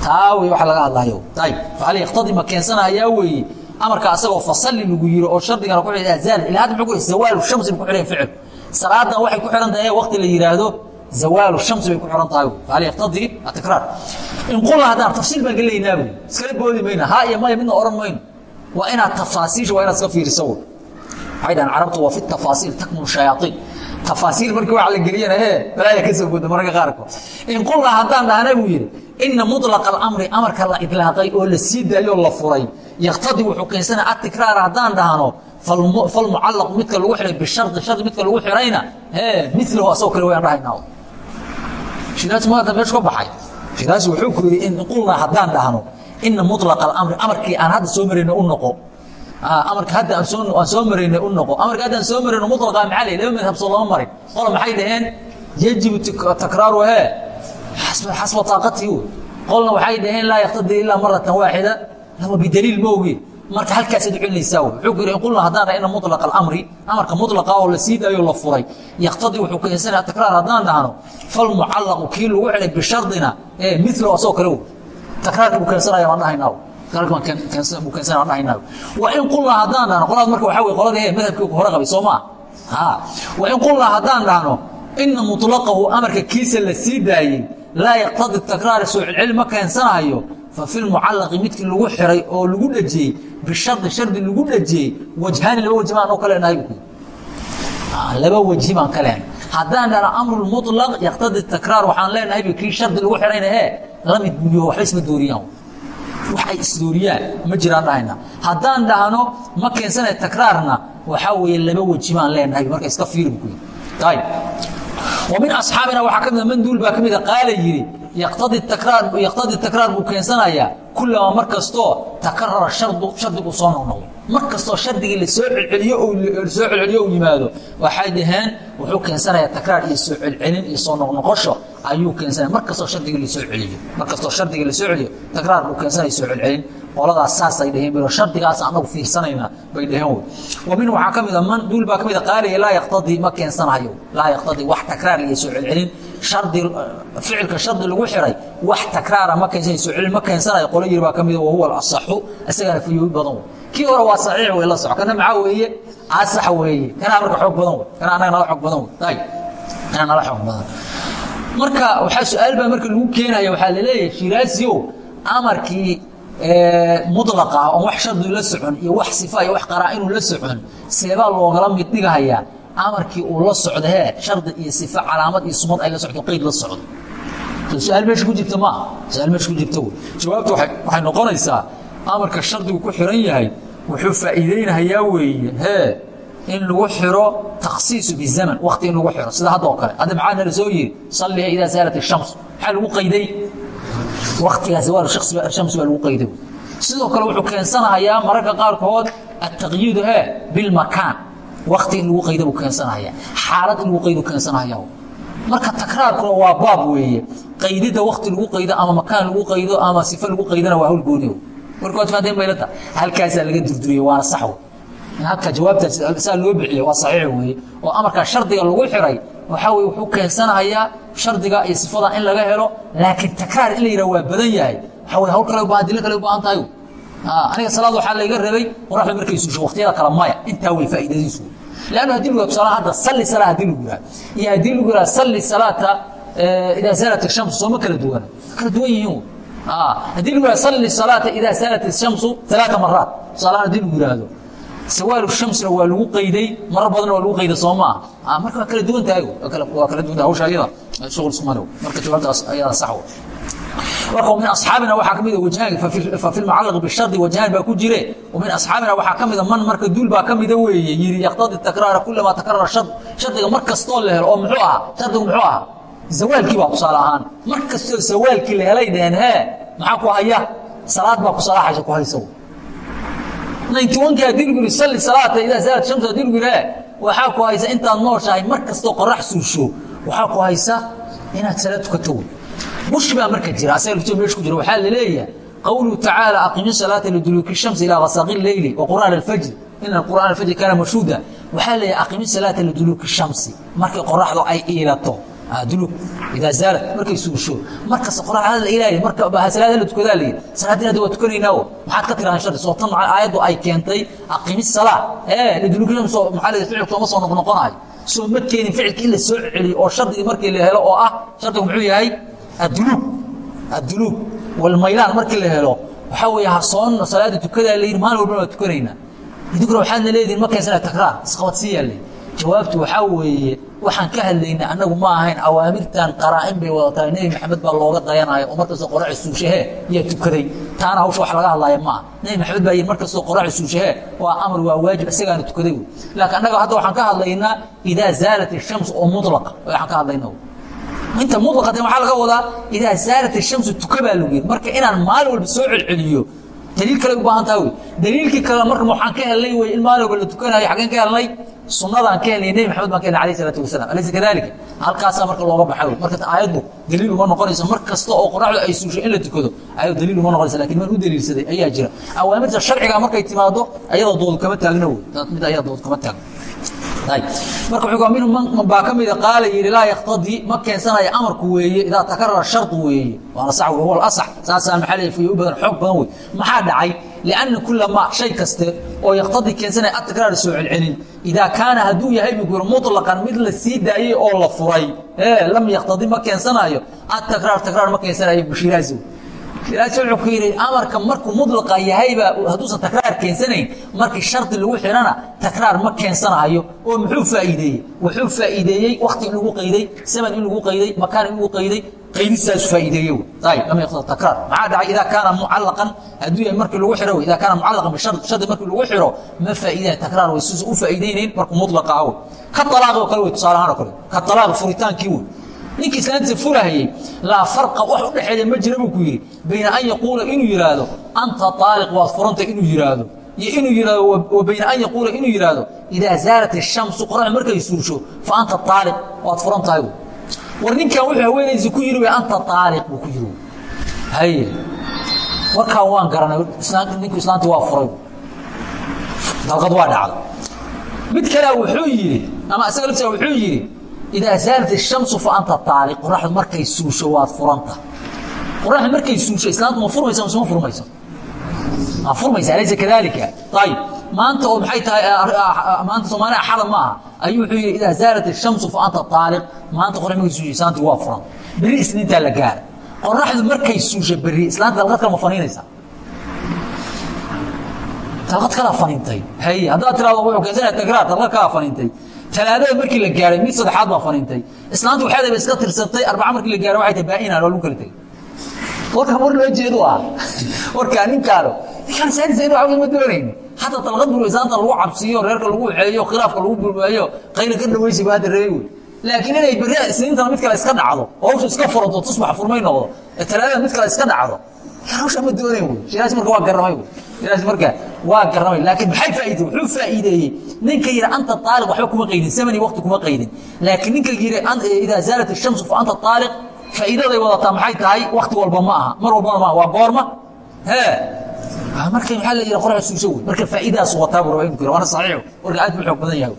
taa wey waxa laga hadlayo ayib fahal yaktadii ma keensanahayaa weeye amarka asagoo fasalli lagu yiri oo shardigana ku xidhan zaal ilaa hadda muxuu zawaalu shamsi ku xidhan ficil. Salaadan waxay ku xidhan tahay waqti la yiraahdo zawaalu shamsi bay ku xidhan tahay. Hal yaftadi atakraar in qulna haddaan tafsiil baan gelaynaa bu iskala boodi mayna ha iyo maya midna oran mayno waa inaad tafaasiisha waa inaad iska fiiriso dhahan carabtu waa fi tafaasiil takmunu shayaaطiin tafaasiil markii waxa la geliyana hee balaaya ka soo booda mararka qaarkood. In qulna haddaan dhahna buu yidhi ina muطlaqa alamri amarka la idlaaqay oo la sii daayoo la furay. Yaktadii wuxuu keensanaya atikraar haddaan dhahno falmucallaqu midka lagu xihay bishardi shardi midka lagu xihayna milahu asagoo kale wayaan dhahaynaa shiraasi maanta meeshu ka baxay. Shiraasi wuxuu ku yidhi in qulnaa haddaan dhahno ina muطlaqa alamri amarkii aan hadda soo marayna u noqo. Amarka hadda aan soo maraynay u noqo. Amarka hadda aan soo marayno mutlaqa maxaa la laba madhab soo lama marin. Qola maxay dhaheen? Yajibu takraaru hee xasba taaqatihi qolna waxay dhaheen laa yaktadii ilaa maratan waaxida. Lama bidaliil ma ogi marka halkaasaad ucelinaysaa wuxuu ku yidhi qulna haddaan ina mutlaqa alamri amarka mutlaqa oo la sii daayo la furay. Yaktadii wuxuu keensanaya takraar haddaan dhahno falmucallaqu kii lagu xidhay bishardina ee milahu asagoo kale takraarka buu keensanaya waan dhahaynaa in qulnaa haddaan dhahno qoladaas marka waxaa wey qoladii he madhabkii hore qabay soo maa wa in qulnaa haddaan dhahno ina muطlaqahu amarka kiisa la sii daayey laa yaqtadi takraara soo celceli ma keensanayo. Fa fi lmucallaqi midkii lagu xiray oo lagu dhejiyey bishardi shardi lagu dhejiyey wajhaani laba wajhi baan oo ka leenahay laba wajhi baan ka leenahay. Haddaan dhahno amru muطlaq yaqtadi takraar waxaan leenahay kii shardi lagu xirayna he la mid buyo waxba isma dooriyaan wax ay isdooriyaan ma jiraan dhahayna. Haddaan dhahno ma keensanaya takraarna waxaa weeye laba weji baan leenahay marka iska fiiri bu ayb wa min asxaabina waxaa ka mida manduul baa ka mida qaala yidhi yaqtadi takraar buu keensanayaa kullamaa mar kastoo takarara shardu shardigu soo noqnoqdo. Mar kastoo shardigii la soo celceliyo la soo celceliyo uu yimaado waxay dhaheen wuxuu keensanayaa takraar iyo soo celcelin iyo soo noqnoqosho ayuu keensanaya. Mar kastoo shardigii la soo celiyo mar kastoo shardigii la soo celiyo takraar buu keensanaya soo celcelin. Qoladaas saasay dhaheen bilo shardigaas anagu fiirsanayna bay dhaheen wey wa min waxaa ka mida man duul baa ka mida qaaliya laa yaqtadii ma keensanayo laa yaqtadii wax takraar iyo soo celcelin. Shardi ficilka shardi lagu xiray wax takraara ma keensanayo soo celcelin ma keensanayo. Qolo yiri baa ka mida wahuwa alasaxu. Isagana fiyoobi badan wey kii hore waa saxiix wey la soco kana maxaa weeye? Asax weeye. Kanaa marka xoog badan wey kana anaga nala xoog badan ayib kana nala xoog badan. Marka waxaa su'aal baa marka lagu keenaya waxaa la leeyahay shiraasiyow amarkii mudlaqa ah oon wax shardi la socon iyo wax sifa iyo wax qaraa-inu la socon seebaa loogala mid dhigahayaa. Amarkii uu la socdo hee shardi iyo sifa calaamad iyo sumad ay la socdo qeyd la socdo su'aal meesha ku jirta maaha su'aal meesha ku jirta wey jawaabta waxay noqonaysaa amarka shardigu ku xiran yahay wuxuu faa'iideynahayaa weeye hee in lagu xiro takhsiisu bizaman wakti in lagu xiro sida hadda oo kale hadda maxaa nala soo yiri salliha idaa saalat ishams maxaa lagu qayday waktigaa zawaal shams baa lagu qayday sidoo kale wuxuu keensanahayaa mararka qaarkood ataqyiidu hee bilmakaan wakti in lagu qayda buu keensanahayaa xaalad in lagu qaydu keensanahayaa marka takraarkuna waa baab weeye. Qaydidda wakti lagu qaydo ama makaan lagu qaydo ama sife lagu qaydana waa hawl gooni. Marka waad fahdeen baylata halkaasaa laga durduriyey waana sax wey in halka jawaabtaas saa loo bixiyo waa saxiix weeye. Oo amarkaa shardiga lagu xiray waxaa weye wuxuu keensanahayaa shardiga iyo sifada in laga helo laakiin takraar in la yidhaha waa badan yahay. Waxaa weye hawl kale ubaahan dilo kale u baahan tahay. Aniga salaad waxaa layga rabay qoraxda markay suusho waqtiyada kale maya intaa wey faa'iidadiisu lannu haddii lagu tusaala hadda salli salaa haddii lagu yidhaha iyo haddii lagu yidhaha salli salaata idaa saalat ishamsu sooma kala duwana kala duwan yihiin haddii lagu yihahdo salli salaata idaa saalat ishamsu alaaa maraat tusaalahaan haddii lagu yihahdo sawaalu shamsina waa lagu qayday marar badanna waa lagu qayday soo maaha marka waa kala duwan tahay waa kala duwan tahay hawsha ayada shughul iskumale marka jawaabtaas ayada sax marka min asxaabina waxaa ka mida wajhaan fafi lmucallaq bishardi wajhaan baa ku jire. Min asxaabina waxaa ka mida man marka duul baa ka mida weeye yidhi yaqtadi takraara kulamaa takarara shard shardiga mar kastoo la helo oo muxuu ahaa shardigu muxuu ahaa zawaalkii baa tusaale ahaan. Mar kastoo zawaalkii la helay dheheen hee maxaa ku haya? Salaad baa ku salaaxaysa ku haysa nintobankii haddii lagu yidhi salli salaata idaa saalat shamsu haddii lagu yidhi waxaa ku haysa intaad nooshahay mar kastoo qorax suusho waxaa ku haysa inaad salaad tukato. wey bushi baa marka jira asaga meesha ku jira waxaa la leeyahay qawluhu tacaala aqimi salaata liduluuki shamsi ilaa ghasaqi leyli wa qur'aan alfajri ina qur'aan alfajri kaana mashhuuda waxaa la leeyahay aqimi salaata liduluuki shamsi markay qoraxdu ay iilato duluug idaa zaalat markay suusho markasta qoraxda la ilaahay marka salaada la tukadaa la yidhi salaadina hadda waa tukanaynaa o maxaad ka tirahan shardi soo tan aayaddu ay keentay aqimi salaa ee liduluuki shamsi maxaa la ficilku sooma soo noqnoqonayo soo ma keenin ficilka in la soo celiyo oo shardigii markii la helo oo ah shardigu muxuu yahay aduluug walmaylaan markii la helo waxaa weeye hasoon salaada tukadaa la yidhi maalin walbana waa tukanaynaa idinkuna waxaadna leedihin ma keensana takraar isqabadsiiyaa la yidhi jawaabtu waxaa weeye waxaan ka hadlaynay annagu ma ahayn awaamirtan qaraa'in bay wadataa nebi maxamed baa looga dayanaayo oo markastoo qoraci suushahee yaa tukaday. Taana hawsha wax laga hadlaaya maaha nebi maxamed baa yidhi markastoo qoraci suushahee waa amar waa waajib isagaana tukaday wey laakiin annaga hadda waxaan ka hadlaynaa idaa zaalat ishams oo mutlaqa waxaan ka hadlaynaa inta mulaqatan waxaa laga wadaa idaa saarat ishamsu tuka baa lagu yidhi marka inaan maalin walba soo celceliyo daliil kale u baahan taha wey daliilkii kale marka waxaan ka helnay wey in maalin walba la tukanayo xaggeen ka helnay sunnadaan ka helnay nebi maxamed baan ka helnay alayh isalaatu wasalam alaysa kadalika halkaasaa marka looga baxa wey marka aayaddu daliil uma noqonayso. Mar kasta oo qoraxdu ay suusho in la tukado ayado daliil uma noqonaysa laakiin man u daliilsaday. Ayaa jira. Awaamirta sharciga markay timaado ayadoo dood kama taagna wey mid ayaa dood kama taagna marka wuxuu minhu man baa ka mida qaala yidhi laa yaktadii ma keensanayo amarku weeye idaa takarara shardu weeye. Waana sax wey wal asax saasaa fiyo u badan xoog badan wey maxaa dhacay? Lianna kula ma shay kaste oo yaktadii keensanaya atakraar soo celcelin. Idaa kaana hadduu yahay buu yiri muطlaqan mid la sii daayey oo la furay. Lam yaktadi ma keensanayo. Atakraar takraar ma keensanayo bushiraasi wuxuu ku yidhi amarka markuu mudlaqa yahayba hadduusan takraar keensanayn. Markii shardi lagu xidhana takraar ma keensanayo oo muxuu faa'iideeyey? Wuxuu faa'iideeyey wakti in lagu qayday zaman in lagu qayday makaan in lagu qayday qaydisaasu faa'iideeye ayib lam yaqtad takraar. Maxaa dhacay? Idaa kaana mucallaqan hadduu yahay markii lagu xidho idaa kaana mucallaqan bishard shardi markii lagu xidho ma faa'iidaya takraar way suusa u faa'iideynayn markuu mudlaqa wey ka talaaqi oo kale wey tusaale ahaan oo kale. Ka talaaqi furitaankii wey ninkii islaantiisa furahayey laa farqa wax u dhexeeya ma jira buu ku yidhi. Bayna an yaquula inuu yidhaahdo anta aaliq waad furantay inuu yidhaahdo iyo inuu yidhahdo wa bayna an yaquula inuu yidhaahdo idaa zaalat ishamsu qoraxdu markay suusho fa anta aaliq waad furan tahay war ninkan wuxuu haweenaydiisa ku yidhi anta aaliq buu ku yidhi. Haye warkaan waan garanay ninku islaanta waa furay. Dalqad waa dhacday. Mid kalea wuxuu yidhi ama isaga laftiisa wuxuu yidhi idaa zaalat ishamsu fa anta aaliq qoraxdu markay suusho waad furanta qoraxdu markay suusho islaantu ma furmaysa mise ma furmayso ma furmaysa alaysa kadalika ayib maanta oo maxay tahay maanta soomaali axada ma aha ayuu wuxuu yidhi idaa zaalat ishamsu fa anta aaliq maanta qorax markay suusho islaantu waa furan berri isniintaa la gaara qoraxdu markay suusho berri islaanta dalqad kale ma faniinaysa dalqad kalaa faniintay haye haddaad tirahdo wuxuu keensanaya takraar dalqad kalaa faniintay talaadada markii la gaaray mid saddexaad baa faniintay. Islaanta waxaadaba iska tirsatay arbaca markii la gaaray waxay tahay baa-ina waa lagu kala tegey warka war loo jeedu ah. Warkaa ninkaano ninkaan saadisa in waxba ma doonayni hadda dalqad buru islaanta lagu cabsiyo reerka lagu waxeeyo khilaafka lagu bulmeeyo qayla ka dhawaysi ba hadda reebi wey laakiin inay berri isniintana mid kale iska dhacdo oo hawsha iska furanto tusbax furmay noqdo ee talaadada mid kale iska dhacdo hawsha ma doonayn wey shiraas marka waa garramay wey shiraas marka waa garramay laakiin maxay faa'iidey wuxuu faa'iideeyey. Ninka yidhi anta aaliq waxba kuma qaydin. Zamani waqti kuma qaydin. Laakiin ninka yidhi idaa zaalat ishamsu fa anta aaliq faa'iidaday wadataa maxay tahay? Wakti walba ma aha. Mar walbana maaha waa goorma. Hee marka maxaa la yidhi qorax suusho wey marka faa'iidaas wataa buu rabaa inu kiro waana saxiix warka aad buu xoog badan yahay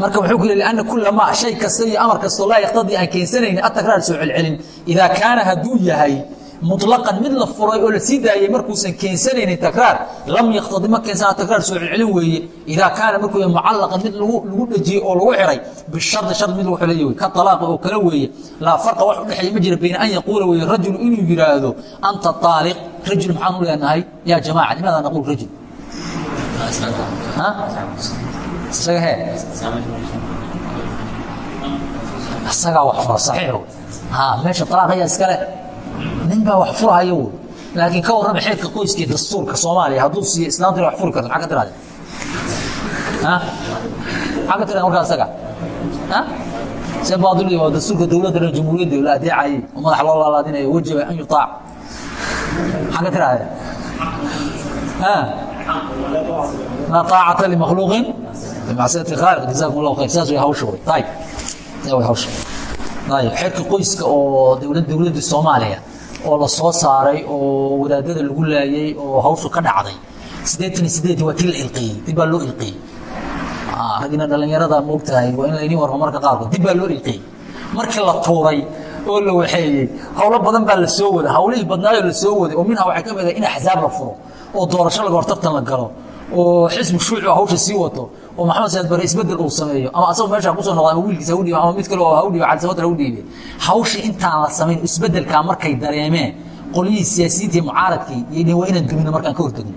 marka wuxuu ku yidhi lianna kula ma shay kasta iyo amar kastoo laa yaqtadii aan keensanaynin atakraar soo celcelin. Idaa kaana hadduu yahay muطlaqan mid la furay oo la sii daayey markuusan keensanaynin takraar lam yaktadi ma keensana takraar soo celcelin weeye. Idaa kaana markuu yahay mucallaqan mid lagu dhejiyey oo lagu xiray bishardi shard mid lagu xiray wey ka talaaqi oo kale weeye. Laa farqa wax udhexeeya ma jira bayna an yaquula weeye rajulu inuu yidhaahdo anta taaliq. Rajul maxaan u leenahay yaa jamaaca limaada naquul rajul. Hee? Isagaa wax fura saxiix ha meesha talaaq ayaa iskale ninbaa wax furhaya w laakiin ka warrama xeedka qoyskii dastuurka soomaaliya hadduu siiyo islaanta ina wa furi karto maaa ka tiraade? Maaa ka tirad markaa isaga? Se baaduli waa dastuurka dowladda jamhuuriyadda la adeecayay oo madax loo laalaadinayo wajiba an yutaac maaa ka tiraade? Laa aacata limakhluuqin bimacsiyati khaaliq jasaakum allah khayr. Saas way hawsha w ayb saa way hawsha xeerka qoyska oo dowlad dowladda soomaaliya oo la soo saaray oo wadaadada lagu laayey oo hawshu ka dhacday. Siddeetan iyo siddeed waa tii la ilqiyey dib baa loo ilqiyey. Ragina dhallinyarada moogtahay waa in laydin warmo marka qaarkood dib baa loo ilqiyey. Markii la tuuray oo la waxeeyey howlo badan baa la soo wada hawlihii badnaayoo la soo waday oo minha waxay ka mid ah in axsaab la furo oo doorasho laga hortartan la galo oo xisbi shuuci hawsha sii wato oo maxamed saad bare isbeddel uu sameeyo ama asagoo meesha ku soo noqda ama wiilkiisa ha udhiiba ama mid kale oo ha udhiiba calisamadar ha udhiibe hawshii intaan la samayn isbedelkaa markay dareemeen qolyihii siyaasiyiintii mucaaradkii iyo waa inaan dumino markaan ka hortagno.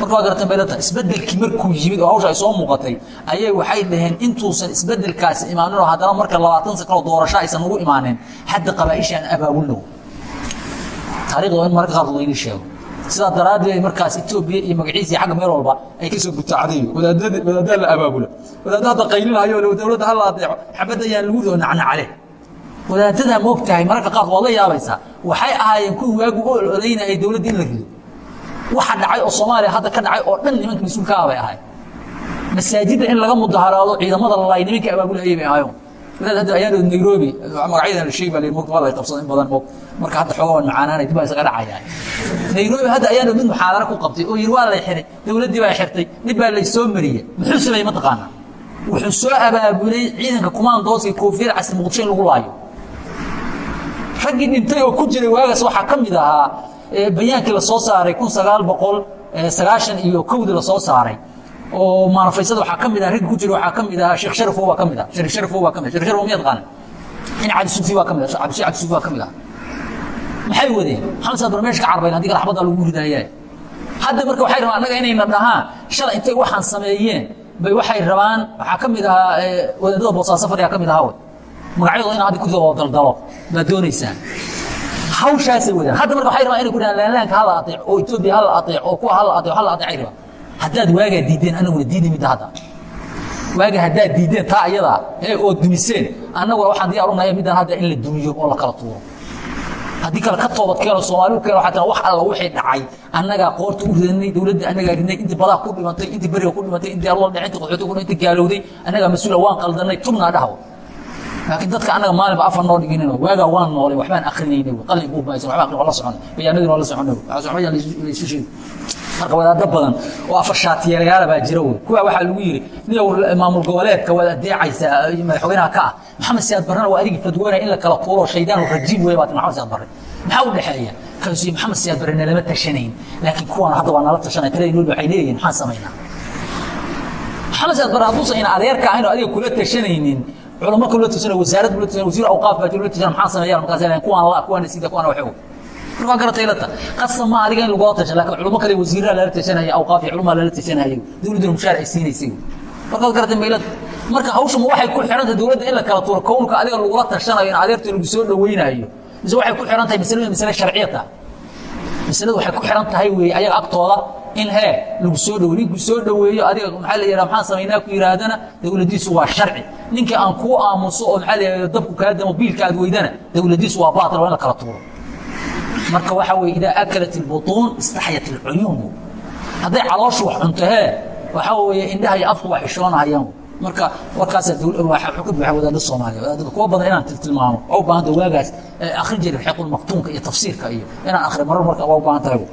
Marka waa garatan bay la tahay isbedelkii markuu yimid oo hawsha ay soo muuqatay ayay waxay dhaheen intuusan isbedelkaasi imaanin oo haddana marka labaatan sano doorasho aysan ugu imaanin hadda qabaaisha aan abaabulno taarikhda waa in mararka qaarkood laydin sheego sidaa daraaddeed markaas etoobiya iyo magaciisii agga meel walba ay ka soo gutaacday wadaaddaa la abaabula. Wadaadda hadda qaylinhayo dowladda hala adeeco xabad ayaan lagu rido nacnacale. Wadaadadaa moog tahay mararka qaarkood waad la yaabaysaa waxay ahaayeen kuwii waagu u olaynayay dowladda in la rido. Waxa dhacay oo soomaaliya hadda ka dhacay oo dhan nimanka mas'uulka ah bay ahayd masaajidda in laga mudaharaado ciidamada lalaay nimankii abaabulhayay bay ahaayo wadaad hadda ayaan nairobi magacyadan la sheegi baa mog waa la qabsada in badan marka hadda xoogaa macaanaanay dib baa isaga dhacayaan nairobi hadda ayaan mid muxaadara ku qabtay oo yiri waa lay xiray dowladdii baa xirtay dhib baa lay soo mariyey muxuu sameeyey ma taqaanaa? Wuxuu soo abaabulay ciidanka kumaandooska koofiyada casri muqdisho in lagu laayo. Raggii dhintay oo ku jiray waagaas waxaa ka mid ahaa bayaankii la soo saaray kun sagaal boqol sagaashan iyo kowdii la soo saaray oo maanafaysada waxaa ka mid ah raggi ku jira waxaa ka mid ahaa sheekh sharafo baa ka mid ah. Sheekh sharafo baa ka mid ah. Sheekh sharafo miyaad qaana in cadi suufi baa ka mid ah. Cabdi cadi suufi baa ka mid ah. Maxay wadeen? Maxamed saad barmeesh ka carbayn haddii kale xabadda lagu ridayaa hadda marka waxay rabaan annaga inayna dhahaan shalay intay waxaan sameeyeen bay waxay rabaan waxaa ka mid ahaa wadaadada boosaaso fadhiyaa ka mid ahaa wey magacyadooda in hadda kurtooda oo daldalo baad doonaysaan. Hawshaasay wadaan hadda marka waxay rabaan inay ku dhahaan laanlaanka hala ateec oo etoobiya hala ateec oo kuwa hala ateec hala ateecay rabaan haddaad waagaa diideen anaguna diidi midda hadda. Waaga haddaad diideen taa ayada ee oo dumiseen annaguna waxaan diyaar u nahay middan hadda in la dumiyo oo la kala tuuro. Haddii kale ka toobad keeno soomaaliu keeno waxaa tiraa wax alla wixii dhacay. Annagaa qoorta u ridanay dowladda annagaa ridnay intii badaa ku dhimantay intii beriga ku dhimantay intii arlada dhicinta qaxooti ku intii gaalowday annagaa mas'uula waan qaldanay tubnaa dhahaw laakiin dadka annaga maalinba afar noo dhiginayno waagaa waan noolay waxbaan akrinayna qalin buu baysan waxbaan la soconay bayaanadii waa la soconay waxbayaan laysu sheegi marka wadaado badan oo afar shaatiyeelayaala baa jira wey kuwa waxaa lagu yidhi niyow maamul goboleedka waad adeecaysaa madaxweynaha ka ah? Maxamed siyaad barrena waa adigii fadwoonaya in la kala tuuro shaydaan rajiim wey baati maxamed siyaad barre. Maxaa u dhexeeya? Kaasuu maxamed siyaad barre nalama tashanayn laakiin kuwan hadda waa nala tashanay talada nool waxay leeyihiin maxaan samaynaa maxamed siyaad barre hadduusan ina adeerka ahayn oo adiga kula tashanaynin culamo kula tashanay wasaarad kula tashanay wasiir awqaaf baa kula tashanay maxaan sameeyaan markaas kuwaan la kuwaan sida kuwaan waxay marka waa garatay lata qasab ma adiga in lagula tashan laakiin culamo kale wasiiraa lala tashanaya awqaaf iyo culumaa lala tashanaya dowladduna mushaar ay siinaysay. Marka waa garatay maylad marka hawsha ma waxay ku xiran tahay dowladda in la kala tuuro kownka adiga lagula tashanayo in adeerta lagu soo dhaweynayo mise waxay ku xiran tahay masalada masale sharciyata. Masaladu waxay ku xiran tahay weeye ayaga agtooda in hee lagu soo dhaweeyo ninkuu soo dhaweeyo adiga maxaa la yidhaha maxaan samaynaa ku yidhaahdana dowladdiisu waa sharci. Ninkii aan kuu aamuso oo maxaa la yidhahda dabku kaa damo biilka aad weydana dowladdiisu waa baatil waa in la kala tuuro marka waxaa weye idaa akalat ilbutuun istaxyat ilcuyuun hadday calooshu wax cuntahee waxaa weeye indhaha iyo afku waa xishoonahayaan marka warkaasa ka buuxa wadaadda soomaaliya. Kuwa badan inaan tiltilmaamo waa u baahanta waagaas akhrin jiray xeequl maktuunka tafsiirka iyo inaan akhri marar marka waa u tahay.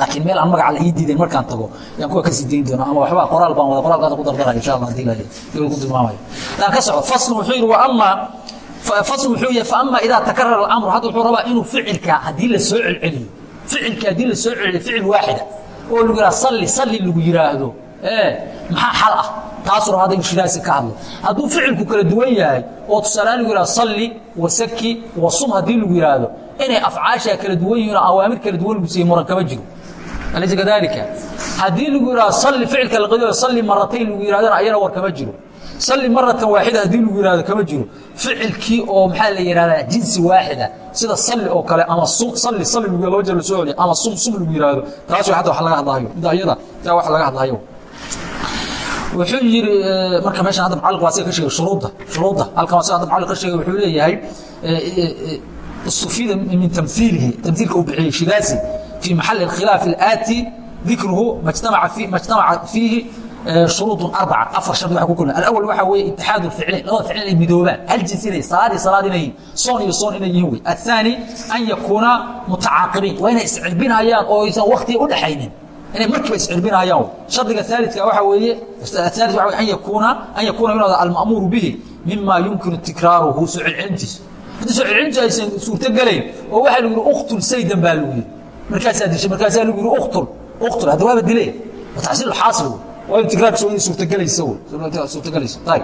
Laakiin meel aan magaca la ii diidan markaan tago yaan kuwa ka sii dayn doona ama waxba qoraal baan wada qoraalkaasa ku dardaraya insha allah haddii la ku tilmaamayo. Laa ka soco faslu wuxuu wa amaa faama idaa takarara amru hadda wuxuu rabaa inuu ficilka haddii la soo celceliyo ficilka haddii la soo celceliyo ficil waaxida oo lagu yidhaha salli salli lagu yidhaahdo maxaa xal ah taasuu rabaa hadda inuu shidaasi ka hadlo hadduu ficilku kala duwan yahay oo tusaalehaan lagu yidhaha salli wasaki wasum haddii lagu yidhaahdo inay afcaashaa kala duwan yihiin oo awaamir kala duwan lagu siiyey muran kama jiro alaysa kadalika haddii lagu yidhahdo salli ficilka la qadiyo salli maratayn lagu yidhahdana ayana war kama jiro salli maratan waaxida haddii lagu yihahdo kama jiro ficilkii oo maxaa la yihahdaa jinsi waaxida sida salli oo kale ama sum salli salli lagu laba jeer la soo celiyo ama sum sum lagu yihahdo taas way hadda wax laga hadlahayo midda iyada taa wax laga hadlahayo wuxuu yiri marka meeshan hadda macalliq waa ka sheegay shuruudda shuruudda halkan waa hadda macalliq ka sheegay wuxuu leeyahay استفيد من تمثيله تمثيلك وبحي شلاسي في محل الخلاف الآتي ذكره ما اجتمع فيه ما اجتمع فيه shuruuط arbaca afar shard waa ku kulma alawal waxaa weeye itixaad اficlayn labada ficl inay midoobaan. Hal jins inay salaad iyo salaad inay yihiin soon iyo soon inay yihiin wey athaani an yakuuna mutacaaqibiin. Waa inay iscirbinayaan oo aysan waktiga u dhexaynin inay markiiba iscirbinayaan. Shardiga aalika waaa weeye aali waa an yakuuna an yakuuna minoda alma'muuru bihi mima yumkinu tikraaruhu soo celcelintiisu haddii soo celcelintu aysan suurtogelayn oo waxaa lagu yihi uktul saydan baa lagu yihi markaasaa dishay markaasaa lagu yihi uktul uktul addawaaba dile wa taxsiil xaasil waa in tikraarkiisa waa inay suurtogelayso wey suurtogelayso طيب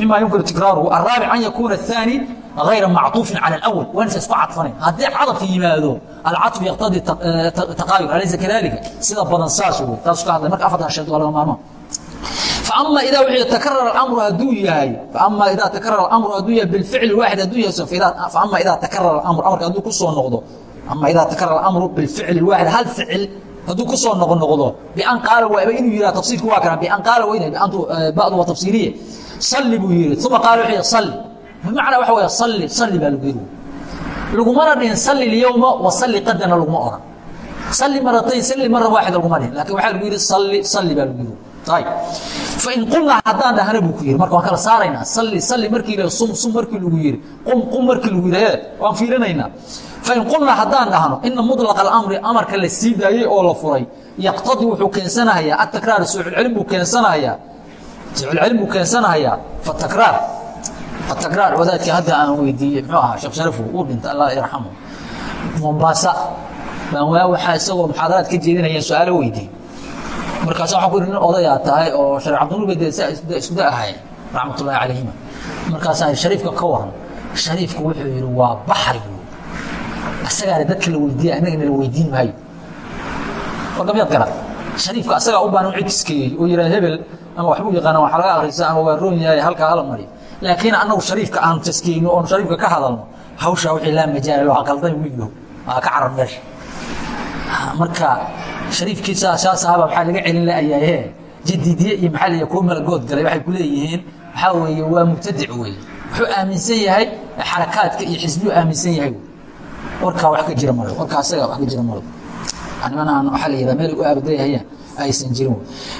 مما يمكن تكراره الرابع أن يكون الثاني غير معطوف على الأول وأنت اسكو عطفنين هدي عطف يمادو العطف يقتضي التقاير أليس كذلك سيدا بدن ساس wey taas ka hadlay marka afartan shardi waa laga maarmaan فأما إذا وحي تكرر الأمر هدوية فأما إذا تكرر الأمر هدوية بالفعل الواحد هدوية فأما إذا تكرر hadduu ku soo noqnoqdo bian qaala waaba inuu yidhaha tafsiirku waa kana bian qaala weyna biantu ba'du waa eh, tafsiiriye salli buu yidhi uma qaala wuxuu yidhi salli. Bimacnaa waxa weeye salli salli baa lagu yidhi lagumana dhihin salli ilyowma wa salli qadana laguma odhan salli maratayn salli mara waaxida laguma dhihin. Laakiin waxaa lagu yidhi salli salli baa lagu yidhi ayib fain qulnaa haddaan dhahna buu ku yidhi marka waan kala saaraynaa salli salli markii la sum sum markii lagu yidhi qum qum markii lagu yidhi e waan fiirinaynaa fain qulnaa haddaan dhahno ina mulaq amri amarka la sii daayey oo la furay yaqtadi wuxuu keensanahayaa atakraar socodcelin buu keensanahayaa socodcelin buu keensanahayaa fatakraar atakraar wadaadkii hadda aan weydiiyey muxuu ahaa sheekh sharafu uu dhintay allah yarxamu mombaasa baan waa waxaa isagoo muxaadaraad ka jeedinaya su'aalo weydiiyey markaas waxaan ku ihi nin odayaa tahay oo shareef cabdinuur bay dee iskuda calayhima markaasaan shariifka ka waran shariifku wuxuu yidhi waa baxar buuri asagaana dadka la weydiiya annagana la weydiin maayo. Wargamyaad garan shariifka asagaa u baahan cid iskeeyey oo yidhaha hebel ama waxbuu yaqaana waxa laga akhrisa ama waa roon yahay halkaa hala mariyo laakiin annagu shariifka aan taskeyno oon shariifka ka hadalno hawshaa wixii laa majaala waa qaldan wiilyo waa ka carar meesha. Marka shariifkiisa saasahaba waxaa laga celin la'ayaaye jadiidiye iyo maxaa la kuwa malagood galay waxay ku leeyihiin waxaa weeye waa mubtadic weeye. Wuxuu aaminsan yahay xarakaadka iyo xisbiyuu aaminsan yahay warkaa wax ka jira malo warkaa asaga wax ka jira malo niman aan waxaa la yidhaha meel u aabadayahayaan aysan jirin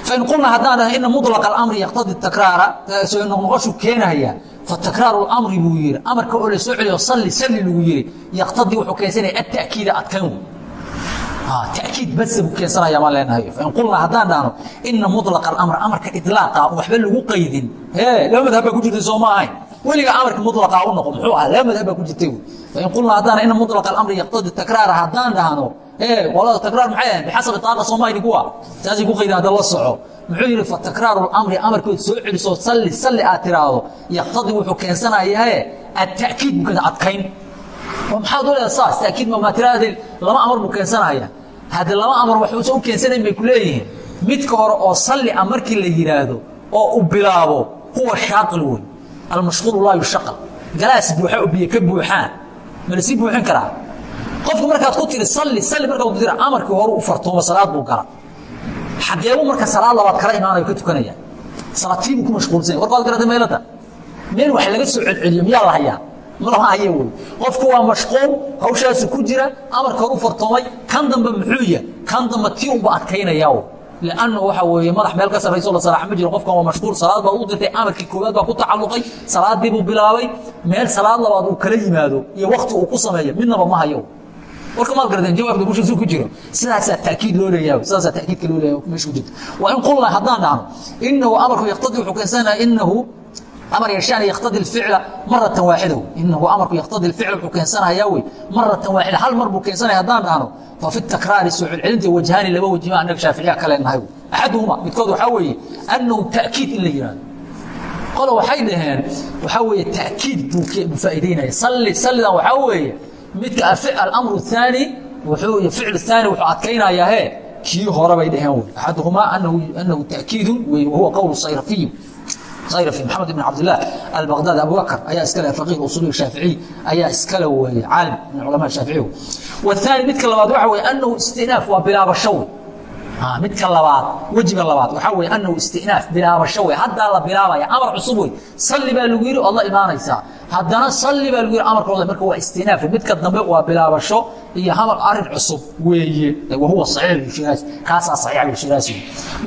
fain qulna haddaan dhahay ina muطlaq alamri yaqtadi takraara soo noqnoqoshu keenahaya fatakraaru اlamri buu yidhi amarka oo la soo celiyo salli salli lagu yidhi yaqtadii wuxuu keensanaya ata'kiida adkayn تأكيد بس بكيسنا يا مالنا فإن قلنا هدان دانو إن مطلق الأمر أمر كإطلاقا وحبا weliga amarka mulaa u noqon muxuu aha laba madhab baa ku jirtay wy fain qulnaa haddaan ina mulaqa alamri yaqtadi takraara haddaan dhahno ee qolada takraar maxay ahayd bixasabi taaqa sooma idinku ah saasay ku qayda hadda la soco. Muxuu yidhi fa takraaru lamri amarkood soo celisoo salli salli aad tiraahdo. Yaqtadi wuxuu keensanayae adta'kiid bukada adkayn. Oo maxaad u leeda saas ta'kiid ma tiraahda laba amar buu keensanaya. Hadde laba amar waxuusa u keensanayn bay ku leeyihiin. Midka hore oo salli a markii la yidhaahdo oo u bilaabo huwa shaaqil wey almashquul laa yushaqal. Galaas buuxa oo biyo ka buuxaan. Ma la sii buuxin karaa? Qofku markaad ku tiri salli salli markaad ku tiri amarkii hore u fartoomo salaad buu gala xageebu marka salaad labaad kala imaanayo ka tukanaya. Salaadtiibuu ku mashquulsan yahay warkaad garata meelada meel wax laga soo celceliyo miyaa la hayaa? Malahaye wey. Qofku waa mashquul hawshaasu ku jira amarka horu fartoomay kan dambe muxuu ya kan dambe tii unba adkaynaya lannu waxa weeye madax meel ka sarrayso la salaax ma jiro. Qofkan waa mashquul salaad baa u dirtay amarkii koowaad baa ku tacalluqay salaadii buu bilaabay meel salaad labaad uu kala yimaado iyo wakti uu ku sameeyo midnaba ma hayo. Warka maad garateen jawaabka bushiisu ku jiro. Sidaasaa taakiid loo leeyahay sidaasaa taakiidka loo leeyahay meesha ku jirta waa in qulna haddaan dhahno innahu amarku yaqtadi wuxuu keensanayaa innahu amar yashaana yakhtadi ficla maratan waaxidow inahu amarku yakhtadi ficla wuxuu keensanaya wey. Maratan waaxida hal mar buu keensanaya haddaan dhahno fa fi takraari soo celcelinta wajhaani laba wajima annaga shaaficiya kale nahay axaduhuma midkood waxaa weeye annahu ta'kiid in la yihahdo qolo waxay dhaheen waxaa weeye ta'kiid buu faa'idaynaya salli sallidan waxaa weeye midka alamru aani wuxuu ficlu aani wuxuu adkaynayaa hee kii hore bay dhaheen wey. Axaduhumaa annahu ta'kiidun wey wahuwa qowlu sayrfiyu ayr maxamed ibn cabdilah albaqdaad abubakr ayaa iskale aqiih usuuliga shaaficiy ayaa iskale weeye caalim min culamaa shaaficigu wthaani midka labaad waxa weye anahu istinaaf waa bilaabasho wey midka labaad wejiga labaad waxaa weye anahu istinaaf bilaabasho wey haddaa la bilaabaya amar cusub wey salli baa lagu yidhi ood la imaanaysaa haddana salli baa lagu yidhi amarkooda marka waa istinaaf midka dambe waa bilaabasho iyo hamar arrin cusub weeye wahuwa saxiix lishiraasi kaasaa saxiixa lishiraasi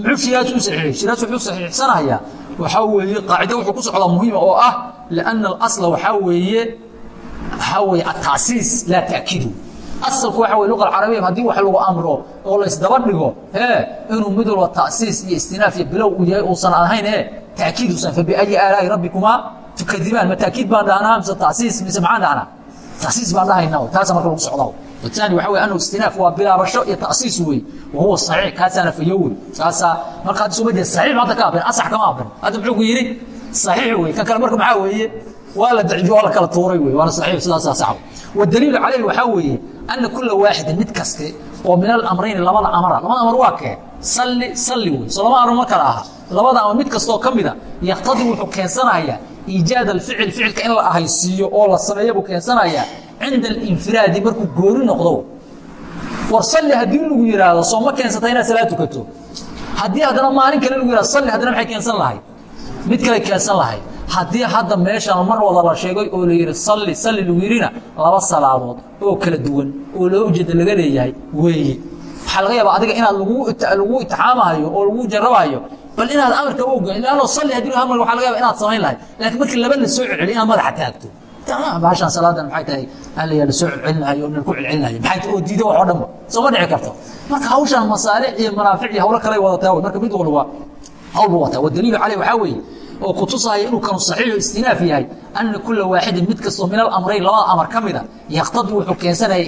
muxuu shiraasi u saxiixay shiraasi wuxuu saxiixsanayaa waxaa weeye qaacido wuxuu ku socdaa muhiima oo ah lianna alasla waxaa weeye waxaa weeye atacsiis laa ta'kiidu. Asalku waxa wey luqa alcarabiya haddii wax lagu amro oo la isdaba dhigo ee inuu mid walba tasiis iyo istinaaf iyo bilow uu yahay uusan ahayn e taakiid usan fabiayi aalaa'i rabbikumaa tukadibaan ma taakiid baan dhahnaa mise tasiis mise maxaan dhahnaa? Tasiis baan dhahaynaa taasa marka lagu socdaa aani waa w istinaaf waa bilaabasho iyo tasiis wey wahuwa aii kaasaana fayowi kaasaa marka ad suma saii hadda ka abin asax kama abin hadda muxuu ku yidhi saxiix wey kan kale marka maxaa weeye waa la dacjo waa la kala tuuray wey waana saxiix sidaasaa sax wadaliilu calayhi waxaa weeye ana kula waaxidin mid kaste oo min alamrayni labada amara labada amar waa kee salli salli wey soo lama amar ma kala aha labada amar mid kastaoo ka mida yaqtadii wuxuu keensanayaa iijaad alficil ficilka in la ahaysiiyo oo la sameeya buu keensanayaa cinda alinfiraadi markuu gooni noqdo war salli haddii lagu yidhaahdo soo ma keensata inaad salaad tukato haddii haddana maalin kale lagu yihahdo salli haddana maxay keensan lahayd mid kale keensan lahayd haddii hadda meeshan mar wada la sheegay oo la yidhi salli salli lagu yidhina laba salaadood oo kala duwan oo loo ujeeda laga leeyahay weeye waxaa laga yaabaa adiga inaad lagu itixaamahayo oo lagu jarabayo bal inaad amarka oga lanno salli haddii hal mar waxa laga yaba inaad samayn lahayd laakiin markii laba la soo celceliy inaad madaxa taagto baashan salaadan maxay tahay? Alla la soo celcelinayo na ku celcelinayo maxay oo diido wax oo dhanba soo ma dhici karto. Marka hawshan masaalix iyo manaafic iyo hawlo kale wadataa marka mid walba hawl buu wataa wadaliilu caleyh waxaa weeye oo kutusaya inuu kanu saxiixu istinaaf yahay ana kula waaxidin mid kastoo min alamrayn labada amar ka mida yaqtadii wuxuu keensanaya